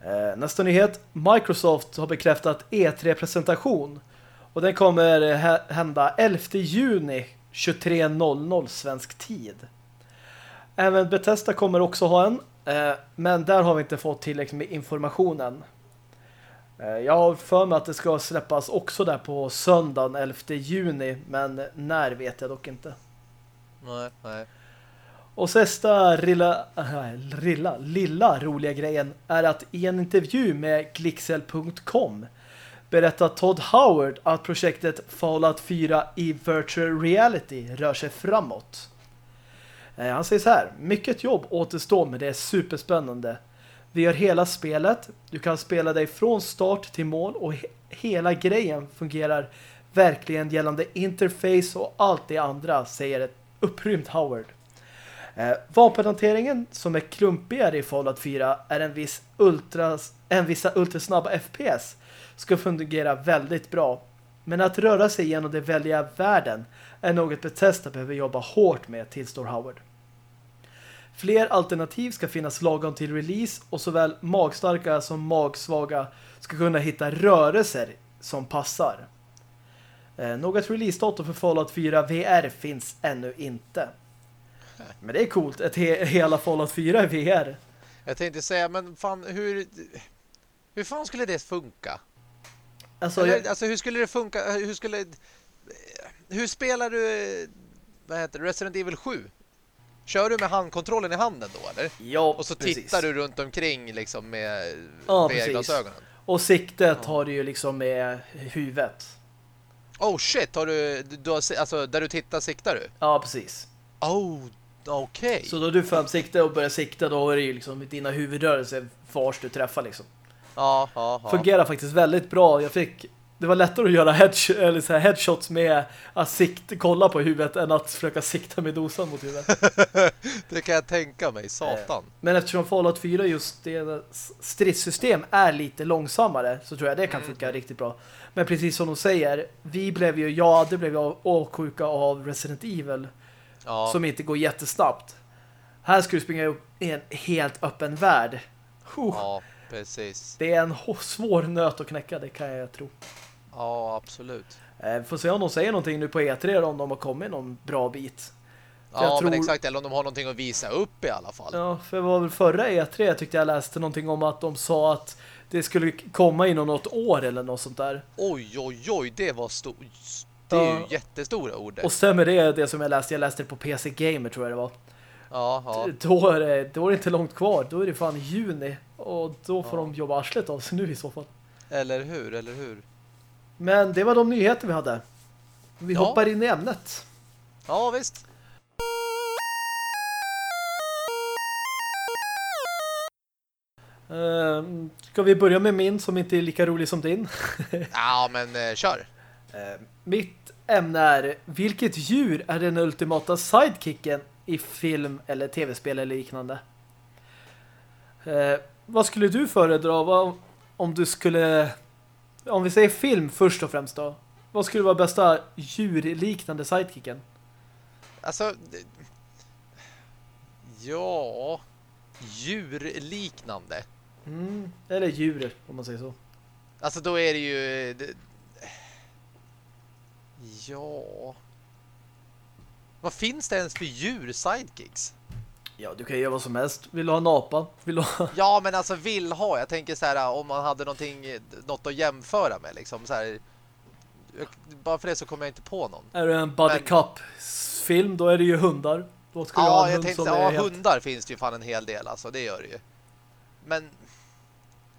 Eh, nästa nyhet. Microsoft har bekräftat E3-presentation. Och den kommer hända 11 juni 23.00 svensk tid. Även Bethesda kommer också ha en. Eh, men där har vi inte fått tillräckligt med informationen. Eh, jag har för mig att det ska släppas också där på söndagen 11 juni. Men när vet jag dock inte. Nej, nej. Och sista rilla, äh, rilla, lilla roliga grejen är att i en intervju med Glixel.com berättar Todd Howard att projektet Fallout 4 i virtual reality rör sig framåt. Eh, han säger så här, mycket jobb återstår men det är superspännande. Vi gör hela spelet, du kan spela dig från start till mål och he hela grejen fungerar verkligen gällande interface och allt det andra, säger ett upprymt Howard. Eh, vapenhanteringen som är klumpigare i Fallout 4 är en viss ultras, en vissa ultrasnabba FPS ska fungera väldigt bra. Men att röra sig genom den välja världen är något Bethesda behöver jobba hårt med, tillstår Howard. Fler alternativ ska finnas lagom till release och såväl magstarka som magsvaga ska kunna hitta rörelser som passar. Eh, något releasedatum för Fallout 4 VR finns ännu inte. Men det är coolt, ett he hela Fallout 4 i VR. Jag tänkte säga, men fan, hur... Hur fan skulle det funka? Alltså, Eller, jag, alltså hur skulle det funka? Hur skulle... Hur spelar du... Vad heter det? Resident Evil 7? Kör du med handkontrollen i handen då, eller? ja, Och så precis. tittar du runt omkring liksom med Ja, VR-glasögonen. Och siktet har du ju liksom med huvudet. Oh shit, har du, du har, alltså där du tittar siktar du? Ja, precis. Oh, okej. Så då du får upp sikte och börjar sikta, då är det ju liksom dina huvudrörelser vars du träffar liksom. Ja, ja, ja. Fungerar faktiskt väldigt bra. Jag fick det var lättare att göra headsh eller så headshots med att sikt, kolla på huvudet än att försöka sikta med dosan mot huvudet. Det kan jag tänka mig, satan. Men eftersom Fallout 4 just det stridssystem är lite långsammare så tror jag det kan funka riktigt bra. Men precis som de säger, vi blev ju, ja, det blev ju åksjuka av Resident Evil Ja, som inte går jättesnabbt. Här ska du springa upp i en helt öppen värld. Huh. ja, precis. Det är en svår nöt att knäcka, det kan jag tro. Ja, absolut. Eh, får se om de säger någonting nu på E3 om de har kommit någon bra bit. Ja, jag men tror- exakt. Eller om de har någonting att visa upp i alla fall. Ja, för det var väl förra E3 jag tyckte jag läste någonting om att de sa att det skulle komma inom något år eller något sånt där. Oj, oj, oj, det var stort. Det är ju jättestora ord. Och stämmer det det som jag läste? Jag läste det på PC Gamer tror jag det var. Ja, ja. Då, är det, då är det inte långt kvar. Då är det fan juni. Och då får Ja. de jobba arslet av sig nu i så fall. Eller hur, eller hur? Men det var de nyheter vi hade. Vi Ja. hoppar in i ämnet. Ja, visst. Ehm, ska vi börja med min som inte är lika rolig som din? Ja, men eh, kör. Ehm, mitt ämne är vilket djur är den ultimata sidekicken i film eller tv-spel eller liknande? Ehm, vad skulle du föredra vad, om du skulle om vi säger film först och främst då? Vad skulle vara bästa djurliknande sidekicken? Alltså, Ja, djurliknande. Mm. Eller djur, om man säger så. Alltså då är det ju... Ja... Vad finns det ens för djur-sidekicks? Ja, du kan göra vad som helst. Vill du ha en apa? Vill du ha... Ja, men alltså vill ha. Jag tänker så här om man hade någonting, något att jämföra med liksom så här. Bara för det så kommer jag inte på någon. Är det en Buddy Cup-film, då är det ju hundar. Då ska Ja, jag hund tänkte, ja, helt... hundar finns det ju fan en hel del alltså, det gör det ju. Men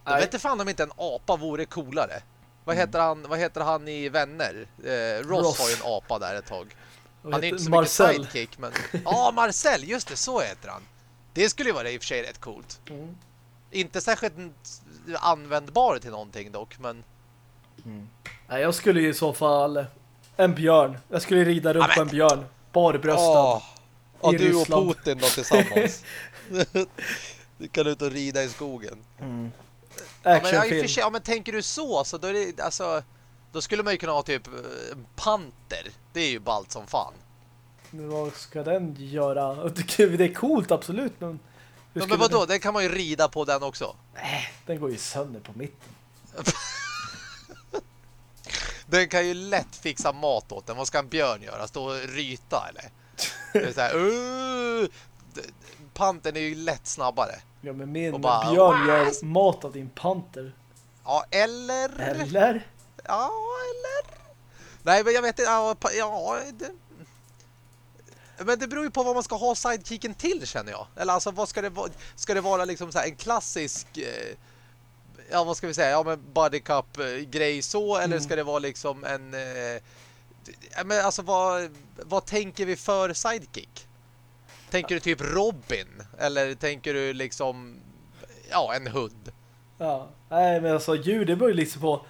jag vet inte fan om inte en apa vore coolare. Vad heter han, vad heter han i Vänner? Eh, Ross, Ross. har ju en apa där ett tag. Han är inte så Marcel. mycket sidekick, men... Ja, Marcel, just det, så heter han. Det skulle ju vara i och för sig rätt coolt. Mm. Inte särskilt användbar till någonting dock, men... Nej, jag skulle ju i så fall... En björn. Jag skulle rida runt Ja, på en björn. Barbröstad. Ja, I du och Ryssland. Putin då tillsammans. du kan ut och rida i skogen. Mm. Ja, ja, Actionfilm. sig, ja, men tänker du så, så då är det, alltså... Då skulle man ju kunna ha typ eh, panter. Det är ju ballt som fan. Men vad ska den göra? Det är coolt, absolut. Men, Ja, men vadå? Den kan man ju rida på den också. Den, den går ju sönder på mitten. Den kan ju lätt fixa mat åt den. Vad ska en björn göra? Stå och ryta eller? Det är så här, "Uh!" Pantern är ju lätt snabbare. Ja, men min bara, björn gör mat av din panter. Ja, eller... Eller? Ja, eller... Nej, men jag vet inte. Ja, ja det... Men det beror ju på vad man ska ha sidekicken till, känner jag. Eller alltså, vad ska det vara? Ska det vara liksom så här en klassisk... Eh, ja, vad ska vi säga? Ja, men buddy cup-grej så? Eller Mm. ska det vara liksom en... Eh, men alltså, vad, vad tänker vi för sidekick? Tänker du typ Robin? Eller tänker du liksom... Ja, en hund? Ja. Nej, men alltså djur, det beror ju liksom på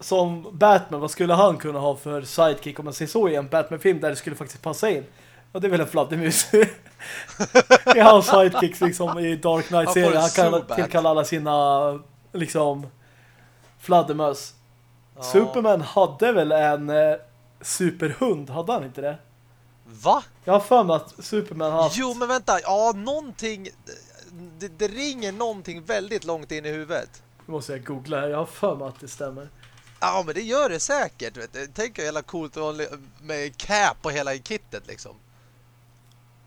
som Batman, vad skulle han kunna ha för sidekick om man ser så i en Batman-film där det skulle faktiskt passa in? Ja, det är väl en fladdermus. är hans sidekicks liksom i Dark Knight-serien. en Han kan tillkalla alla sina liksom fladdermöss. Ja. Superman hade väl en eh, superhund, hade han inte det? Va? Jag har för mig att Superman har haft... Jo, men vänta. Ja, någonting... Det, det ringer någonting väldigt långt in i huvudet. Nu måste jag googla här, jag har för mig att det stämmer. Ja, men det gör det säkert. Vet du. Tänk hela coolt med cap och hela kittet liksom.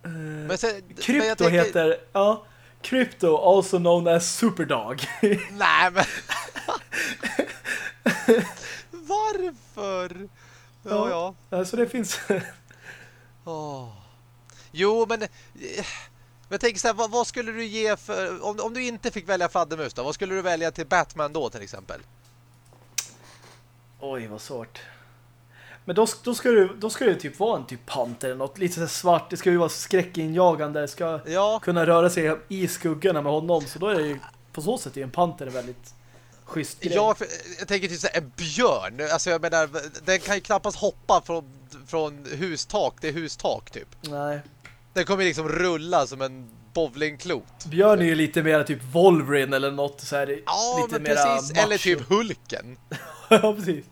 Men sen, men jag Krypto tänker- heter, ja, Krypto, also known as Superdog. Nej, men... Varför? Ja, ja. ja. Så det finns... Åh. Jo, men... eh, Jag tänker så här, vad, vad skulle du ge för... Om, om du inte fick välja fladdermus då, vad skulle du välja till Batman då till exempel? Oj, vad svårt. Men då, då, ska du, då ska det typ vara en typ panter eller något. Lite så svart, det ska ju vara skräckinjagande. Det ska Ja, kunna röra sig i skuggorna med honom. Så då är det ju, på så sätt är en panter väldigt schysst grej. Ja, för, jag tänker typ så här, en björn. Alltså jag menar, den kan ju knappast hoppa från, från hustak till hustak typ. Nej. Den kommer liksom rulla som en bowlingklot. Björn är ju lite mer typ Wolverine eller något så här. Ja, lite men precis. macho. Eller typ Hulken. ja, precis.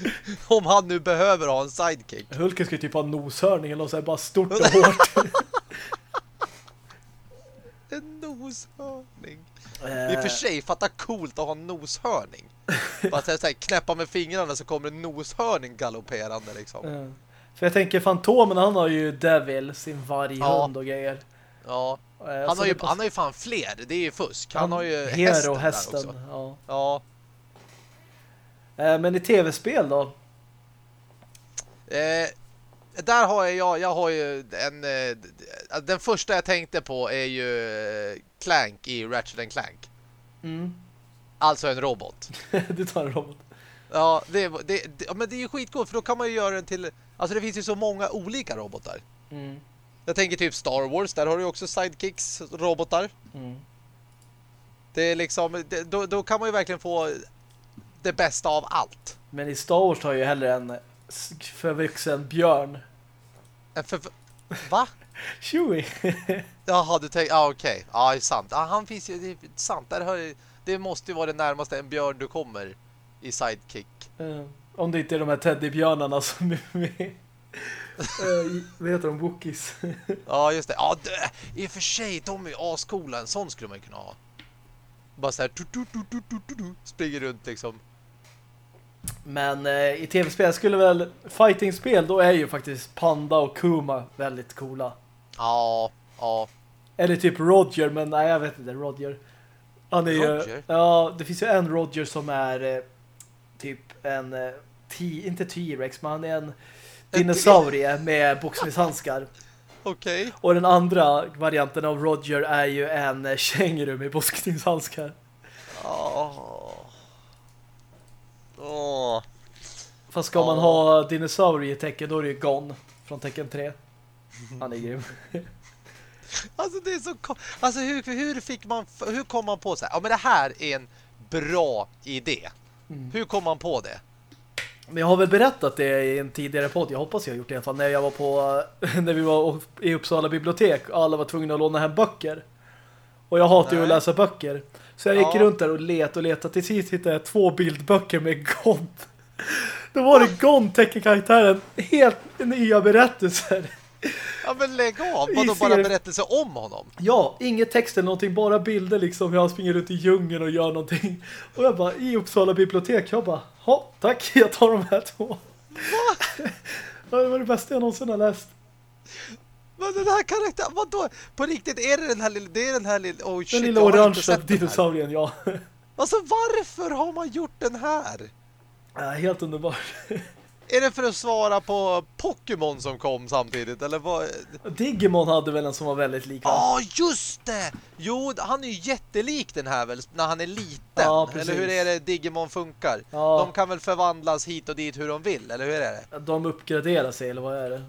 Om han nu behöver ha en sidekick. Hulken ska ju typ ha noshörning eller så här bara stort och hårt. En noshörning. Eh, I och för sig, fatta coolt att ha en noshörning. Bara så här, knäppa med fingrarna så kommer en noshörning galopperande liksom. Eh, För jag tänker Fantomen, han har ju Devil, sin varghund och grejer. Ja. Eh, Han så har, ju, pass- han har ju fan fler, det är ju fusk. Han, har ju Hero, hästen, hästen. ja. Ja. Eh, Men i tv-spel då? Eh, där har jag, jag har ju en, eh, den första jag tänkte på är ju eh, Clank i Ratchet and Clank. Mm. Alltså en robot. du tar en robot. Ja, det, det, det, men det är ju skitcoolt för då kan man ju göra den till, alltså det finns ju så många olika robotar. Mm. Jag tänker typ Star Wars, där har du också sidekicks, robotar. Mm. Det är liksom, det, då, då kan man ju verkligen få det bästa av allt. Men i Star Wars har jag ju hellre en förvuxen björn. En För, va? Chewie. Jaha, du tänker, ja okej. Ja, det är sant. Ja, han finns ju, det är sant. Där hör, det måste ju vara det närmaste en björn du kommer i sidekick. Eh, Om det inte är de här teddybjörnarna som är med. Eh, vad heter de? Wookies. Ja, just det. Ja, i och för sig, de är ju ascoola. En sån skulle man kunna ha. Bara så här, tu, tu, tu, springer runt liksom. Men eh, i tv-spel skulle väl fighting-spel, då är ju faktiskt Panda och Kuma väldigt coola. Ja, ja. Eller typ Roger, men nej jag vet inte, Roger. Han är Roger? ju, ja, det finns ju en Roger som är eh, typ en, eh, t, inte T-Rex, men han är en dinosaurie med boxningshandskar. Okej. Och den andra varianten av Roger är ju en känguru med boxningshandskar. Ja. Åh. Fast ska man Ja. ha dinosaurietecken då är det ju Gon från tecken 3. Han är grym. Alltså det är så Alltså hur, hur fick man hur kom man på så här? Ja men det här är en bra idé. Mm. Hur kom man på det? Men jag har väl berättat det i en tidigare podd. Jag hoppas jag har gjort det i alla fall. När jag var på när vi var i Uppsala bibliotek och alla var tvungna att låna hem böcker. Och jag hatar ju att läsa böcker. Så jag gick Ja. runt där och letade och letade. Till sist hittade jag två bildböcker med Gon. Då var det Gon, teckenkaraktären. Helt nya berättelser. Ja men lägg av. Vadå bara serien. berättelse om honom? Ja, inget text eller någonting, bara bilder liksom hur han springer runt i djungeln och gör någonting. Och jag bara, i Uppsala bibliotek, jag bara, ja, tack, jag tar de här två. Ja, det var det bästa jag någonsin har läst. Men den här karaktären, vadå? På riktigt, är det den här lilla, det är den här lilla, oh shit, Den lilla orangea dinosaurien, ja. Alltså varför har man gjort den här? ja. Helt underbar. Är det för att svara på Pokémon som kom samtidigt, eller vad? Digimon hade väl en som var väldigt lik? Ja, just det! Jo, han är ju jättelik den här väl, när han är liten. Precis. eller hur är det Digimon funkar? Ja. De kan väl förvandlas hit och dit hur de vill, eller hur är det? De uppgraderar sig, eller vad är det?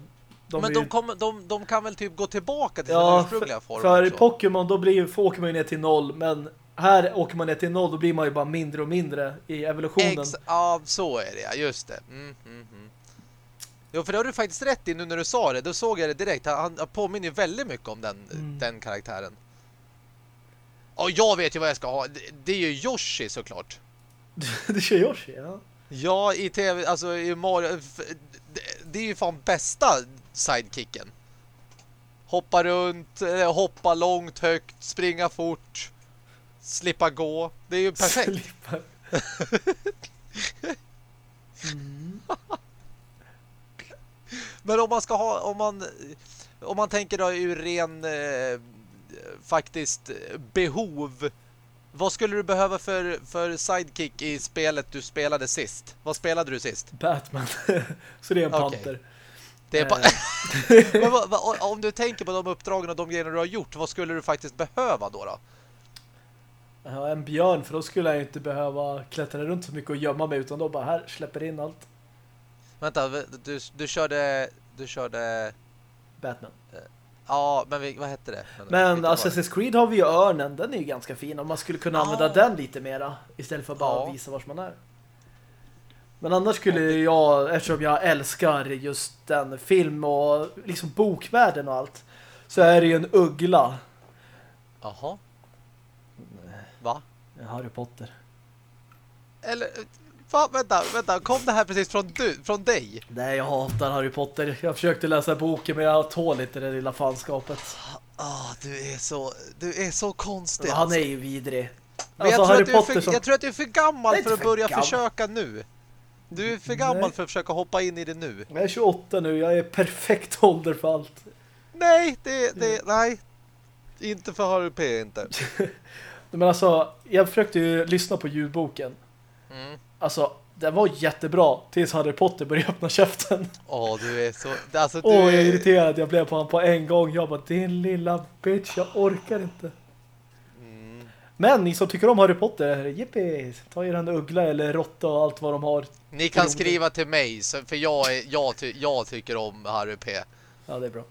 De Men är de, ju- kom, de, de kan väl typ gå tillbaka till sin Ja, ursprungliga för, form för i? Pokémon då blir, får- åker man ju ner till noll, men här åker man ner till noll, då blir man ju bara mindre och mindre i evolutionen. Ex ja, så är det, ja, just det. Mm, mm, mm. Jo, för det har du faktiskt rätt i nu när du sa det. Då såg jag det direkt. Han, han påminner ju väldigt mycket om den, Mm. den karaktären. Och jag vet ju vad jag ska ha. Det, det är ju Yoshi såklart. det kör Yoshi, ja. Ja, i tv, alltså i Mario. det är ju fan bästa sidekicken. Hoppa runt, eh, hoppa långt, högt, springa fort, slippa gå. Det är ju perfekt. Mm. Men om man ska ha, om man, om man tänker då ur ren eh, faktiskt behov. Vad skulle du behöva för, för sidekick i spelet du spelade sist? Vad spelade du sist? Batman. Så det är en Okej. panter. Det är Eh. bara... Men vad, vad, om du tänker på de uppdragen och de grejerna du har gjort, vad skulle du faktiskt behöva då? då? Ja, en björn, för då skulle jag inte behöva klättra runt så mycket och gömma mig, utan då bara här, släpper in allt. Vänta, du, du körde... Du körde... Batman. Ja, men vi, vad hette det? Men var det? Assassin's Creed har vi ju örnen, den är ju ganska fin. Om man skulle kunna Ja. använda den lite mera istället för bara Ja. visa vars man är. Men annars skulle jag, eftersom jag älskar just den film och liksom bokvärlden och allt, så är det ju en uggla. Jaha. Va? Harry Potter. Eller... Va, vänta, vänta. Kom det här precis från, du, från dig? Nej, jag hatar Harry Potter. Jag försökte läsa boken men jag tål inte det lilla fanskapet. Ah, du är så... Du är så konstig. Han alltså. är ju vidrig. Men Alltså jag, tror Harry att du är Potter för, som... jag tror att du är för gammal är för att för börja gammal. försöka nu. Du är för gammal Nej. för att försöka hoppa in i det nu. Jag är 28 nu, jag är perfekt ålder för allt. Nej, det, det, nej. Inte för Harry P inte. Men alltså, jag försökte ju lyssna på ljudboken. Mm. Alltså, den var jättebra tills Harry Potter började öppna käften. Åh, du är så... Alltså, du Åh, jag är... irriterad. Jag blev på honom på en gång. Jag bara, din lilla bitch, jag orkar inte. Men ni som tycker om Harry Potter, jippie, ta er en uggla eller råtta och allt vad de har. Ni kan skriva till mig, för jag, är, jag, ty, jag tycker om Harry P. Ja, det är bra.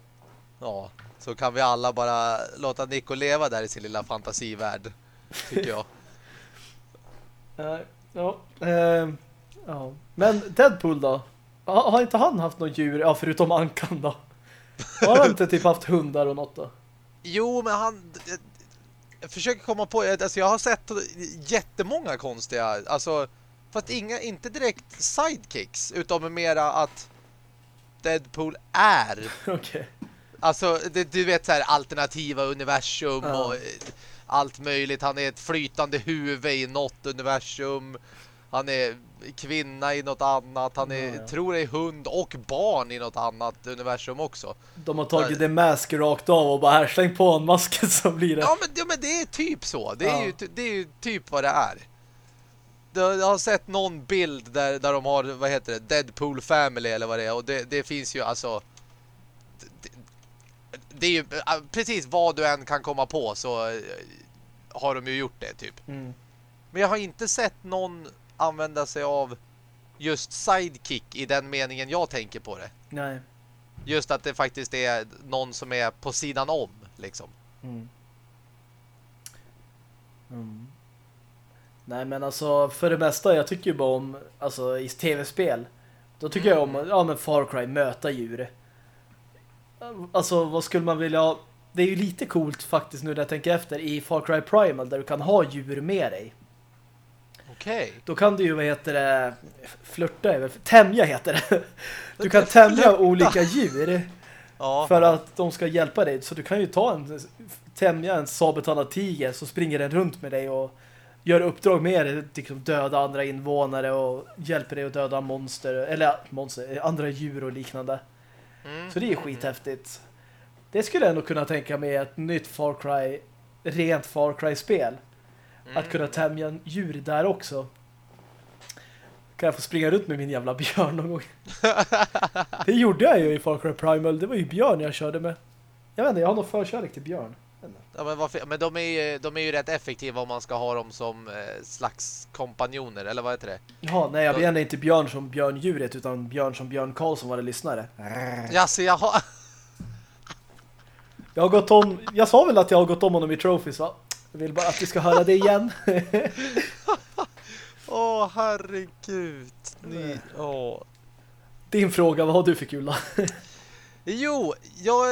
Ja, så kan vi alla bara låta Nico leva där i sin lilla fantasivärld, tycker jag. Eh, ja, ehm, ja. Men Deadpool då? Har, har inte han haft någon djur? Ja, förutom Ankan då. Har han inte typ haft hundar och något då? Jo, men han... Jag, försöker komma på... Alltså jag har sett jättemånga konstiga... Alltså... Fast inga, inte direkt sidekicks. Utom mera att... Deadpool är. Okej. Alltså, det, du vet så här alternativa universum Ja. och eh, allt möjligt. Han är ett flytande huvud i något universum. Han är kvinna i något annat. Han är, Ja, ja. tror det är hund och barn i något annat universum också. De har tagit det mask rakt av och bara här, släng på en mask så blir det. Ja men, ja, men det är typ så. Det är, Ja. ju, det är ju typ vad det är. Jag har sett någon bild där, där de har, vad heter det, Deadpool Family eller vad det är. Och det, det finns ju alltså... Det, det är ju precis vad du än kan komma på så äh, har de ju gjort det typ. Mm. Men jag har inte sett någon använda sig av just sidekick i den meningen jag tänker på det. Nej. Just att det faktiskt är någon som är på sidan om liksom. Mm. Mm. Nej men alltså för det mesta jag tycker ju bara om alltså i tv-spel då tycker jag om ja men Far Cry möta djur. Alltså vad skulle man vilja ha? Det är ju lite coolt faktiskt nu när jag tänker efter i Far Cry Primal där du kan ha djur med dig. Okej. Då kan du ju vad heter det flörta väl tämja heter det. Du kan tämja olika djur Ja. för att de ska hjälpa dig. Så du kan ju ta en tämja en sabeltandad tiger så springer den runt med dig och gör uppdrag med dig, liksom döda andra invånare och hjälper dig att döda monster eller monster, andra djur och liknande. Mm. Så det är skithäftigt. Det skulle jag ändå kunna tänka mig ett nytt Far Cry rent Far Cry-spel. Mm. Att kunna tämja djur där också. Kan jag få springa runt med min jävla björn någon gång? det gjorde jag ju i Far Cry Primal. Det var ju björn jag körde med. Jag vet inte, jag har nog förkärlek till björn. Ja, men, varför, men de är, ju, de är ju rätt effektiva om man ska ha dem som eh, slags kompanjoner, eller vad heter det? Jaha, nej jag menar inte björn som björndjuret utan björn som Björn Karlsson var det lyssnare. Ja, så jag har... Jag har gått om, jag sa väl att jag har gått om honom i trophies va? Jag vill bara att vi ska höra det igen. Åh, herregud. Ni... Åh. Din fråga, vad har du för kul? Jo, jag...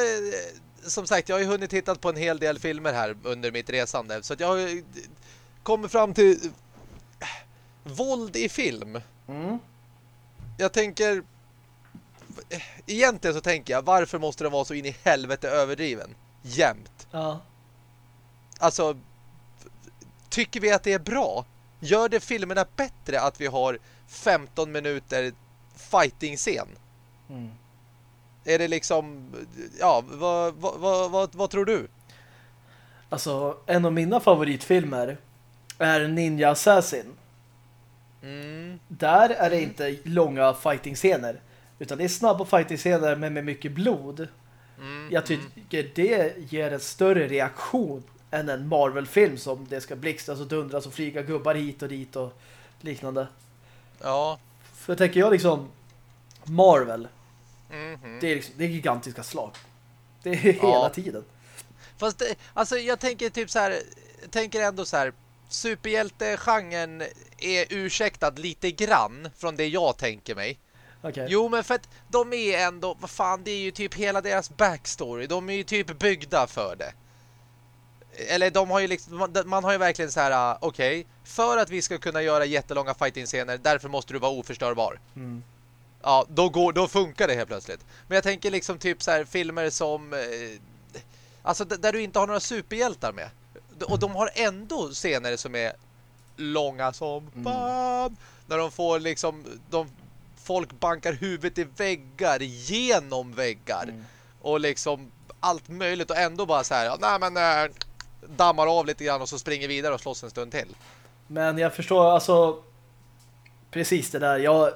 Som sagt, jag har ju hunnit titta på en hel del filmer här under mitt resande. Så att jag kommit fram till eh, våld i film. Mm. Jag tänker... Egentligen så tänker jag, varför måste den vara så in i helvete överdriven? Jämt. Ja. Alltså, tycker vi att det är bra? Gör det filmerna bättre att vi har 15 minuter fighting-scen? Mm. Är det liksom, ja, vad, vad, vad, vad, tror du? Alltså, en av mina favoritfilmer är Ninja Assassin. Mm, Där är det inte långa fighting-scener. Utan det är snabba fighting-scener men med mycket blod. mm, Jag tycker det ger en större reaktion än en Marvel-film som det ska blixtras och dundras och flyga gubbar hit och dit och liknande. ja, För tänker jag liksom Marvel, mhm. det är, liksom, det är gigantiska slag. Det är hela Ja. tiden. Fast det, alltså jag tänker typ så här, tänker ändå så här, superhjältegenren är ursäktad lite grann från det jag tänker mig. Okej. Jo, men för att de är ändå, vad fan, det är ju typ hela deras backstory. De är ju typ byggda för det. Eller de har ju liksom, man, har ju verkligen så här, ah, okej, för att vi ska kunna göra jättelånga fighting-scener, därför måste du vara oförstörbar. Mm. Ja, då, går, då funkar det helt plötsligt. Men jag tänker liksom typ så här filmer som, eh, alltså där du inte har några superhjältar med. Och de har ändå scener som är långa som Mm. fan. När de får liksom, de, folk bankar huvudet i väggar, genom väggar. Mm. Och liksom allt möjligt och ändå bara så här, ja, nej men äh, dammar av lite grann och så springer vidare och slåss en stund till. Men jag förstår, alltså precis det där. Jag,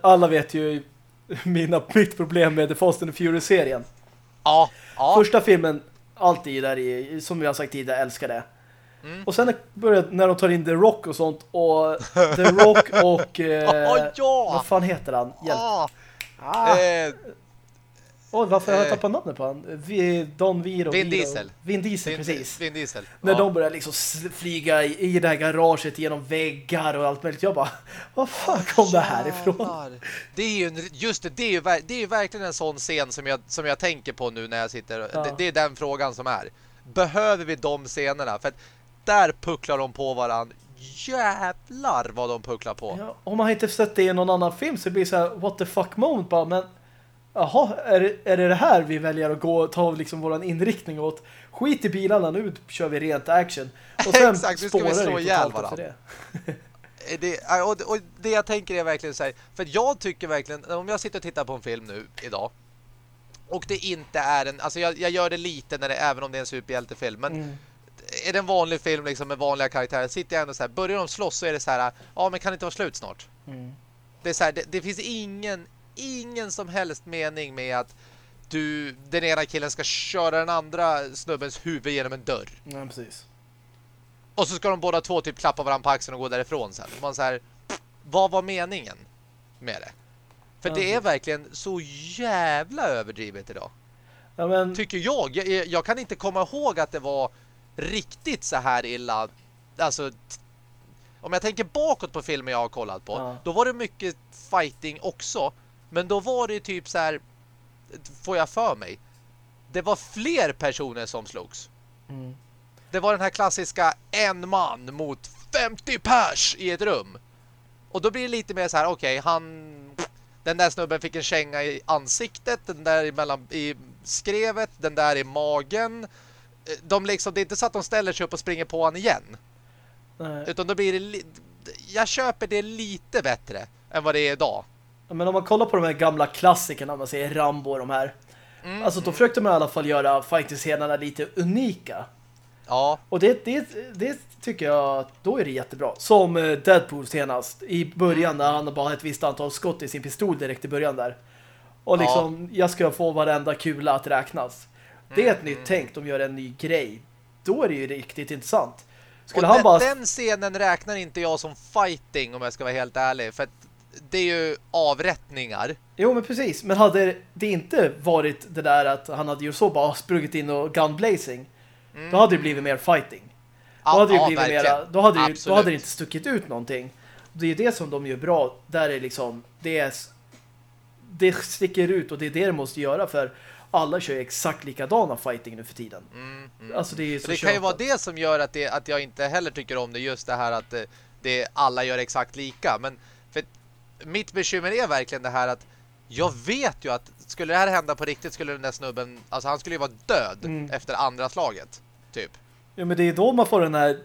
alla vet ju mina, mitt problem med The Fast and the Furious-serien. Ja, ja. Första filmen, alltid där i, som vi har sagt tidigare, älskar det. Mm. Och sen börjar, när de tar in The Rock och sånt, och The Rock och... Eh, Åh, ja! Vad fan heter han? Hjälp. Ah, Ah. eh, Oj, varför har jag eh, tappat namnet på han? Don Viro. Vin. Diesel. Vin Diesel, Vin, precis. Vin Diesel. När Ja. de börjar liksom flyga i, i det här garaget genom väggar och allt möjligt. Jag bara, vad fan kom det här ifrån? Det är ju en, just det, det är ju, det är ju verkligen en sån scen som jag, som jag tänker på nu när jag sitter. Ja. Det, det är den frågan som är. Behöver vi de scenerna? För att där pucklar de på varann. Jävlar vad de pucklar på. Ja, om man inte sett det i någon annan film så blir det så här, what the fuck moment bara, men jaha, är, det- är det det här vi väljer att gå ta liksom våran inriktning åt? Skit i bilarna, nu kör vi rent action. Och sen Exakt, nu ska vi slå ihjäl varandra. det. Och, och det jag tänker är verkligen så här, för jag tycker verkligen, om jag sitter och tittar på en film nu idag och det inte är en, alltså jag, jag gör det lite när det, även om det är en superhjältefilm, men Mm. är det en vanlig film liksom med vanliga karaktärer, sitter jag ändå så här, börjar de slåss så är det så här, ja men kan det inte vara slut snart? Mm. Det är så här, det, det finns ingen, ingen som helst mening med att du, den ena killen ska köra den andra snubbens huvud genom en dörr. Ja, precis. Och så ska de båda två typ klappa varandra på axeln och gå därifrån sen. Man så här, vad var meningen med det? För Ja, det är verkligen så jävla överdrivet idag. Ja, men, Tycker jag. jag. Jag kan inte komma ihåg att det var riktigt så här illa. Alltså, om jag tänker bakåt på filmer jag har kollat på. Då var det mycket fighting också. Men då var det typ så här, får jag för mig. Det var fler personer som slogs. mm. Det var den här klassiska en man mot 50 pers i ett rum. Och då blir det lite mer så här, okej, han den där snubben fick en känga i ansiktet, den där mellan i skrevet, den där i magen. De liksom, det är inte så att de ställer sig upp och springer på han igen. Nej. Utan då blir det jag köper det lite bättre än vad det är idag. Ja, Men om man kollar på de här gamla klassikerna, om man säger Rambo och de här. Mm. Alltså då försökte man i alla fall göra fighting-scenerna lite unika. Ja, Och det, det, det tycker jag, då är det jättebra. Som eh, Deadpool senast. I början när han bara har ett visst antal skott i sin pistol direkt i början där. Och liksom, jag ska få varenda kula att räknas. Det är ett nytt tänk, de gör en ny grej. Då är det ju riktigt intressant. Skulle och han den, bara... den scenen räknar inte jag som fighting om jag ska vara helt ärlig. För att det är ju avrättningar. Jo, men precis. Men hade det inte varit det där att han hade ju så bara sprungit in och gunblazing, då hade det blivit mer fighting. Då Ja, hade det ja, blivit mera, då hade, det, ju- då hade det inte stuckit ut någonting. Det är det som de gör bra. Där är liksom, det är det sticker ut och det är det det måste göra för alla kör ju exakt likadana fighting nu för tiden. Mm, mm. Alltså det är ju Så det kan ju vara det som gör att, det, att jag inte heller tycker om det just det här att det, det alla gör exakt lika. Men mitt bekymmer är verkligen det här att jag vet ju att skulle det här hända på riktigt skulle den där snubben, alltså han skulle ju vara död Mm. efter andra slaget. Typ. Ja, men det är då man får den här,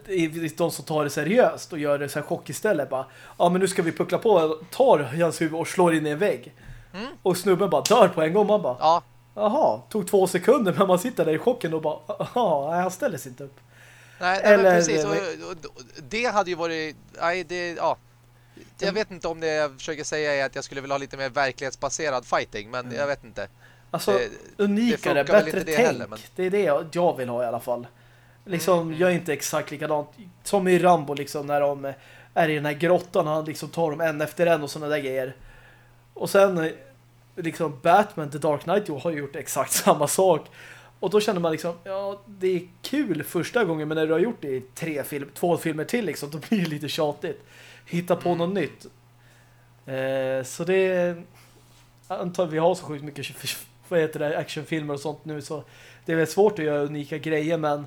de som tar det seriöst och gör det så här chock istället. Bara, ja men nu ska vi puckla på, tar hans huvud och slår in i en vägg. Mm. Och snubben bara dör på en gång. Man bara, Ja, jaha, tog två sekunder men man sitter där i chocken och bara, jaha, nej, han ställer sig inte upp. nej, nej Eller- precis. Och, och, och, det hade ju varit, nej det, ja. Jag vet inte om det jag försöker säga är att jag skulle vilja ha lite mer verklighetsbaserad fighting, men jag vet inte. Alltså, Det- det unikare, väl bättre inte det tänk. heller, men- Det är det jag, jag vill ha i alla fall. Liksom, Mm, jag är inte exakt likadant. Som i Rambo, liksom, när de är i den här grottan och han liksom tar dem en efter en och sådana där grejer. Och sen, liksom, Batman, The Dark Knight har ju gjort exakt samma sak. Och då känner man liksom, ja, det är kul första gången, men när du har gjort det i tre film, två filmer till, liksom, då blir det lite tjatigt. Hitta på något nytt. Eh, så det är antar vi har så sjukt mycket vad heter det, actionfilmer och sånt nu så det är väl svårt att göra unika grejer men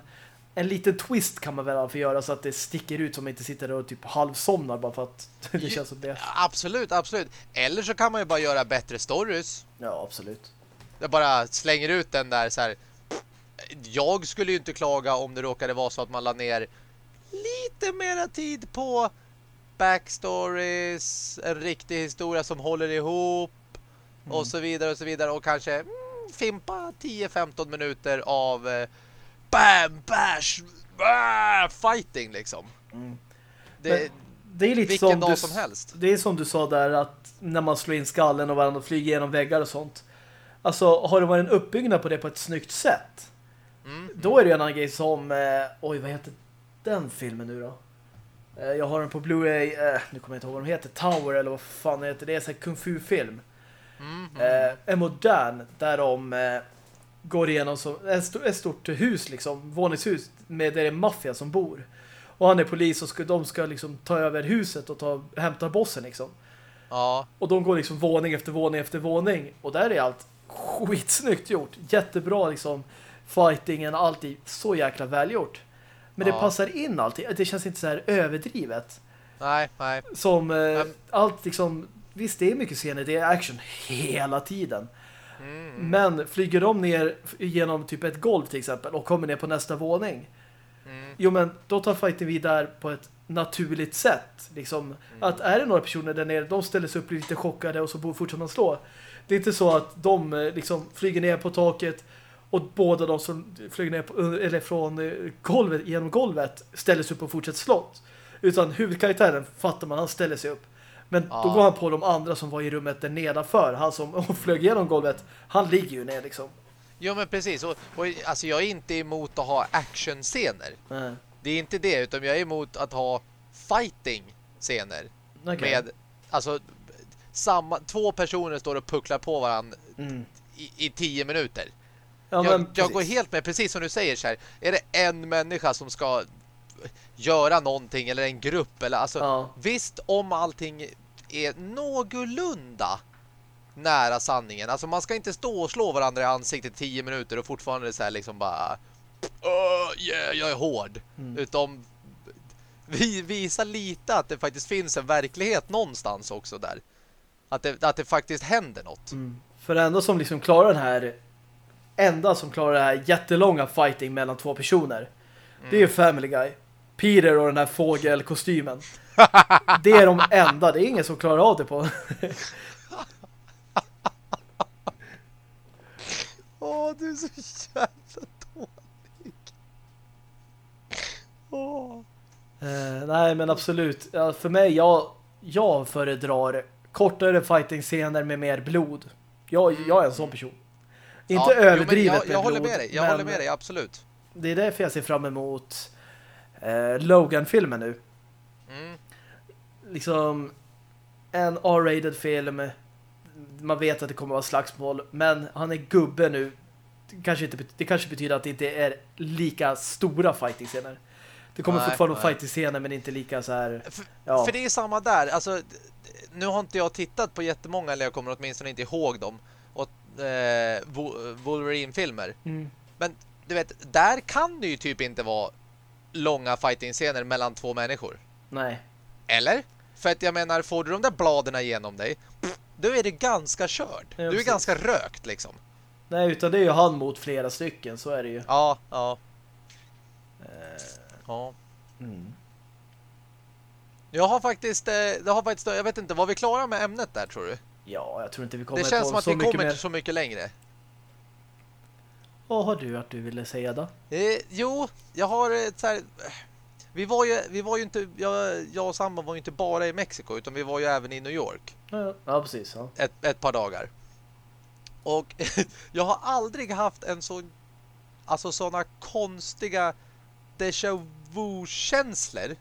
en liten twist kan man väl fall göra så att det sticker ut som inte sitter och typ halvsomnar bara för att det känns som det. Absolut, absolut. Eller så kan man ju bara göra bättre stories. Ja, absolut. Jag bara slänger ut den där så här. Jag skulle ju inte klaga om det råkade vara så att man la ner lite mera tid på backstories, en riktig historia som håller ihop och så vidare och så vidare och kanske mm, fimpa 10-15 minuter av eh, bam, bash, bah, fighting liksom. Mm. Det, Det är lite vilken som dag du, som helst. Det är som du sa där att när man slår in skallen och varandra flyger genom väggar och sånt. Alltså, har det varit en uppbyggnad på det på ett snyggt sätt? Mm. Då är det en annan grej som eh, oj, vad heter den filmen nu då? Eh, jag har den på Blu-ray, eh, nu kommer jag inte ihåg vad den heter, Tower eller vad fan det heter, det är en kung fu-film. Mm. Eh, en modern där de eh, går igenom ett, st ett stort hus liksom, våningshus med där det är maffia som bor. Och han är polis och ska, de ska liksom ta över huset och ta, hämta bossen liksom. Ja, Och de går liksom våning efter våning efter våning. Och där är allt skitsnyggt gjort. Jättebra liksom fightingen, allt är så jäkla välgjort. Men det Ja. passar in alltid. Det känns inte så här överdrivet. nej, nej. Som eh, allt liksom, visst det är mycket scener, det är action hela tiden. Men flyger de ner genom typ ett golv till exempel och kommer ner på nästa våning. Mm. Jo men då tar fighten vidare på ett naturligt sätt. Liksom, Mm. Att är det några personer där nere, de ställer sig upp blir lite chockade och så fortsätter man slå. Det är inte så att de eh, liksom flyger ner på taket och båda de som flyger ner på, eller från eh, golvet, genom golvet ställer sig upp och fortsätter slått. Utan huvudkaraktären fattar man, han ställer sig upp. Men då Ja. går han på de andra som var i rummet där nedanför. Han som flög genom golvet, han ligger ju ner liksom. Jo men precis. Och, och, alltså jag är inte emot att ha actionscener. Det är inte det, utan jag är emot att ha fighting-scener. Okej. Med, alltså, samma, två personer står och pucklar på varandra Mm. i, i tio minuter. Ja, jag, men jag går helt med, precis som du säger så här. Är det en människa som ska göra någonting eller en grupp eller alltså Ja. visst om allting är någorlunda nära sanningen. Alltså man ska inte stå och slå varandra i ansiktet i tio minuter och fortfarande så här liksom bara "Åh, yeah, jag är hård. Mm. Utom vi visar lite att det faktiskt finns en verklighet någonstans också där. Att det, att det faktiskt händer något. Mm. För enda som liksom klarar den här enda som klarar det här jättelånga fighting mellan två personer det är ju Family Guy. Peter och den här fågelkostymen. det är de enda. Det är ingen som klarar av det på. Åh, du är så jävla dålig. Åh. Eh, nej, men absolut. Ja, för mig, jag, jag föredrar kortare fighting-scener med mer blod. Jag, jag är en sån person. Inte Ja, jo, överdrivet jag, jag med håller blod. med dig, jag håller med dig, absolut. Det är därför jag ser fram emot eh, Logan-filmen nu. Mm. liksom en R-rated film man vet att det kommer att vara slagsmål men han är gubbe nu det kanske, inte, det kanske betyder att det inte är lika stora fighting-scener det kommer Nej, fortfarande nej. fighting-scener men inte lika så här För, ja, för det är samma där, alltså nu har inte jag tittat på jättemånga, eller jag kommer åtminstone inte ihåg dem, Wolverine-filmer. mm, Men du vet, där kan det ju typ inte vara långa fighting-scener mellan två människor. nej Eller? För att jag menar, får du de där bladerna genom dig, pff, då är det ganska kört. Ja, du är precis. ganska rökt liksom. nej utan det är ju han mot flera stycken så är det ju Ja, ja. Eh, ja. mm. Jag har faktiskt, eh, jag har faktiskt, jag vet inte, var vi klara med ämnet där tror du? Ja, jag tror inte vi kommer Det känns som att vi kommer mer inte så mycket längre. vad har du att du ville säga då? Eh, jo, jag har ett så här, vi var ju, vi var ju inte, jag, jag och Samba var ju inte bara i Mexiko utan vi var ju även i New York ja, ja precis ja. ett, ett par dagar. Och jag har aldrig haft en så, alltså sådana konstiga déjà vu-känslor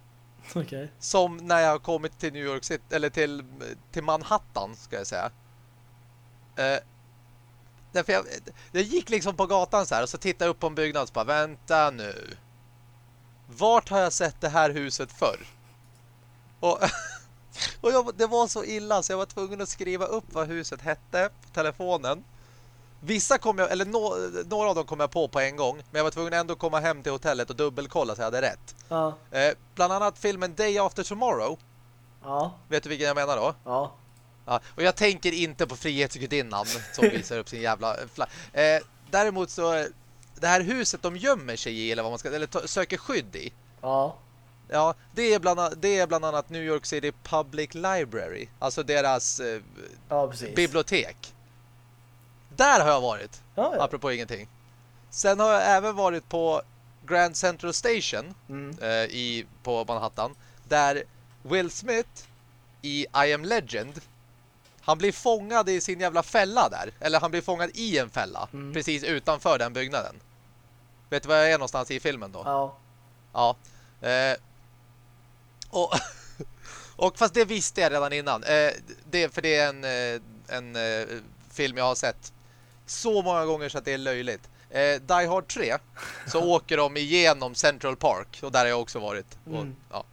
Okay. som när jag har kommit till New York City, eller till, till Manhattan ska jag säga. Eh, därför jag, jag gick liksom på gatan så här och så tittade jag upp på en byggnad och så bara, vänta nu. Vart har jag sett det här huset förr? Och, och jag, det var så illa så jag var tvungen att skriva upp vad huset hette på telefonen. Vissa kom jag, eller nå, några av dem kom jag på på en gång, men jag var tvungen ändå att komma hem till hotellet och dubbelkolla så jag hade rätt. ja, Eh, bland annat filmen Day After Tomorrow. ja, Vet du vilken jag menar då? ja Ja, och jag tänker inte på Frihetsgudinnan som visar upp sin jävla eh, Däremot så det här huset de gömmer sig i eller vad man ska eller söker skydd i. ja, Ja, det är bland det är bland annat New York City Public Library, alltså deras eh, ja bibliotek. Där har jag varit, ja, ja. apropå ingenting. Sen har jag även varit på Grand Central Station Mm. eh, i, på Manhattan där Will Smith i I Am Legend han blir fångad i sin jävla fälla där. Eller han blir fångad i en fälla Mm. precis utanför den byggnaden. Vet du var jag är någonstans i filmen då? ja. Ja. Eh, och, och fast det visste jag redan innan. Eh, det, för det är en, eh, en eh, film jag har sett så många gånger så att det är löjligt. Eh, Die Hard 3 så åker de igenom Central Park och där har jag också varit. Och, Mm. ja.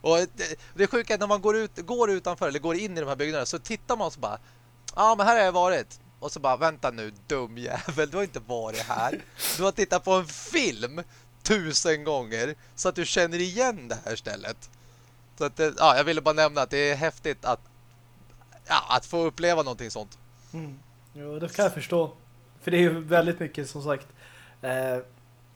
och det, det sjuka är att när man går, ut, går utanför eller går in i de här byggnaderna så tittar man så bara Ja men här har jag varit. Och så bara vänta nu dum jävel, du har inte varit här. Du har tittat på en film tusen gånger så att du känner igen det här stället. Så att det, ja, jag ville bara nämna att det är häftigt att ja, att få uppleva någonting sånt. Mm. Jo, det kan jag förstå. För det är ju väldigt mycket som sagt eh,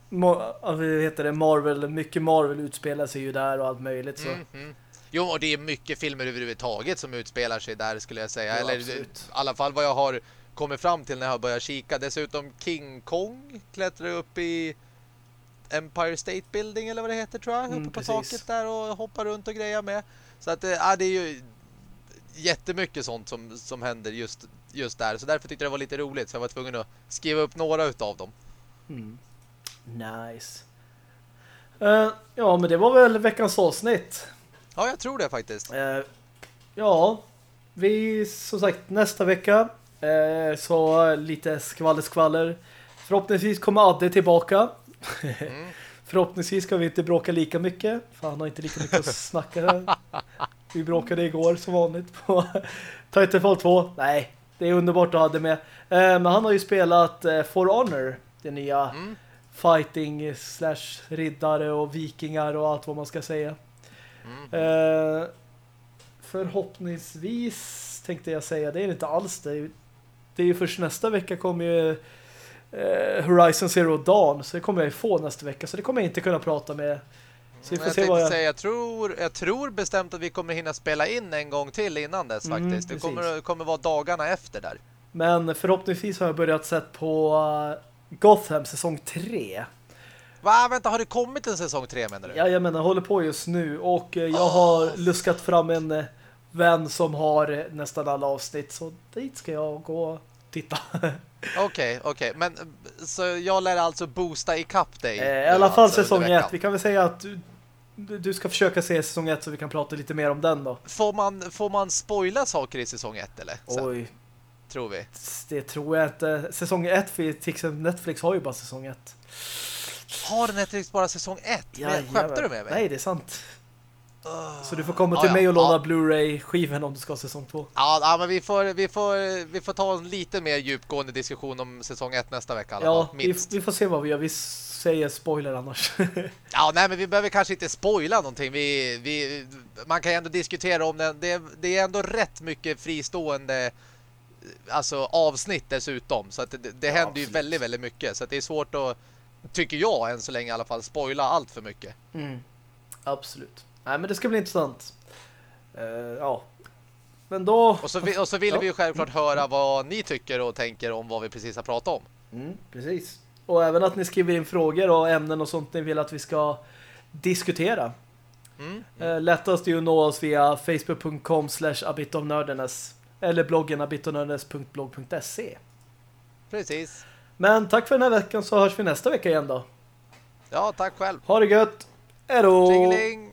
vad heter det, Marvel, mycket Marvel utspelar sig ju där och allt möjligt så. Mm, mm. Jo, och det är mycket filmer överhuvudtaget som utspelar sig där skulle jag säga. Ja, Eller absolut. i alla fall vad jag har kommit fram till när jag har börjat kika. Dessutom King Kong klättrar upp i Empire State Building eller vad det heter tror jag. Mm, uppe på precis. taket där och hoppar runt och grejer med. Så att eh, ja, det är ju jättemycket sånt som, som händer just, just där. Så därför tyckte jag det var lite roligt. Så jag var tvungen att skriva upp några utav dem. Mm. Nice. Eh, ja, men det var väl veckans avsnitt. Ja, jag tror det faktiskt. Eh, ja, vi som sagt nästa vecka eh, så lite skvaller skvaller. Förhoppningsvis kommer Adde tillbaka. Mm. Förhoppningsvis ska vi inte bråka lika mycket för han har inte lika mycket att snacka. Vi bråkade igår som vanligt på Titanfall 2. Nej, det är underbart att ha Adde med. Eh, men han har ju spelat eh, For Honor, det nya Mm. fighting slash riddare och vikingar och allt vad man ska säga. Mm. Eh, förhoppningsvis tänkte jag säga, det är inte alls det. Det är ju först nästa vecka kommer ju Horizon Zero Dawn, så det kommer jag ju få nästa vecka. Så det kommer jag inte kunna prata med. Så vi får jag se vad jag... säga, jag tror, jag tror bestämt att vi kommer hinna spela in en gång till innan dess Mm, faktiskt. Det kommer, kommer vara dagarna efter där. Men förhoppningsvis har jag börjat sett på eh, Gotham säsong 3. Va, vänta, har det kommit en säsong 3 menar du? Ja, jag menar, håller på just nu och eh, jag har luskat fram en eh, vän som har nästan alla avsnitt så dit ska jag gå och titta. Okej, okej. Men så jag lär alltså boosta i kapp dig. Eh, I alla fall alltså, säsong under 1. veckan. Vi kan väl säga att du, ska försöka se säsong 1 så vi kan prata lite mer om den då. Får man, får man spoila saker i säsong 1 eller? Sen, Oj, tror vi. det tror jag inte. Säsong 1 för Netflix har ju bara säsong 1. Har Netflix bara säsong 1? Skämtar du med mig? Nej, det är sant. Ugh. Så du får komma Ja, till ja, mig och låna ja. Blu-ray-skivan om du ska ha säsong 2. Ja, ja, men vi får, vi, får, vi får ta en lite mer djupgående diskussion om säsong 1 nästa vecka Ja, vi, vi får se vad vi gör. Vi säger spoiler annars. Ja, nej men vi behöver kanske inte spoila någonting. Vi, vi, man kan ju ändå diskutera om den. Det, det är ändå rätt mycket fristående alltså avsnitt dessutom. Så att det, det Ja, händer ju absolut. väldigt, väldigt mycket. Så att det är svårt att, tycker jag än så länge i alla fall, spoila allt för mycket. Mm. Absolut. Nej, men det ska bli intressant. Eh, ja. Men då... Och så, vi, och så vill Ja. vi ju självklart höra vad ni tycker och tänker om vad vi precis har pratat om. Mm, precis. Och även att ni skriver in frågor och ämnen och sånt ni vill att vi ska diskutera. Mm. Eh, lättast är ju att nå oss via facebook.com slash abitomnördernes eller bloggen abitomnördernes.blogg.se Precis. Men tack för den här veckan så hörs vi nästa vecka igen då. Ja, tack själv. Ha det gött! Hejdå! Tjingeling!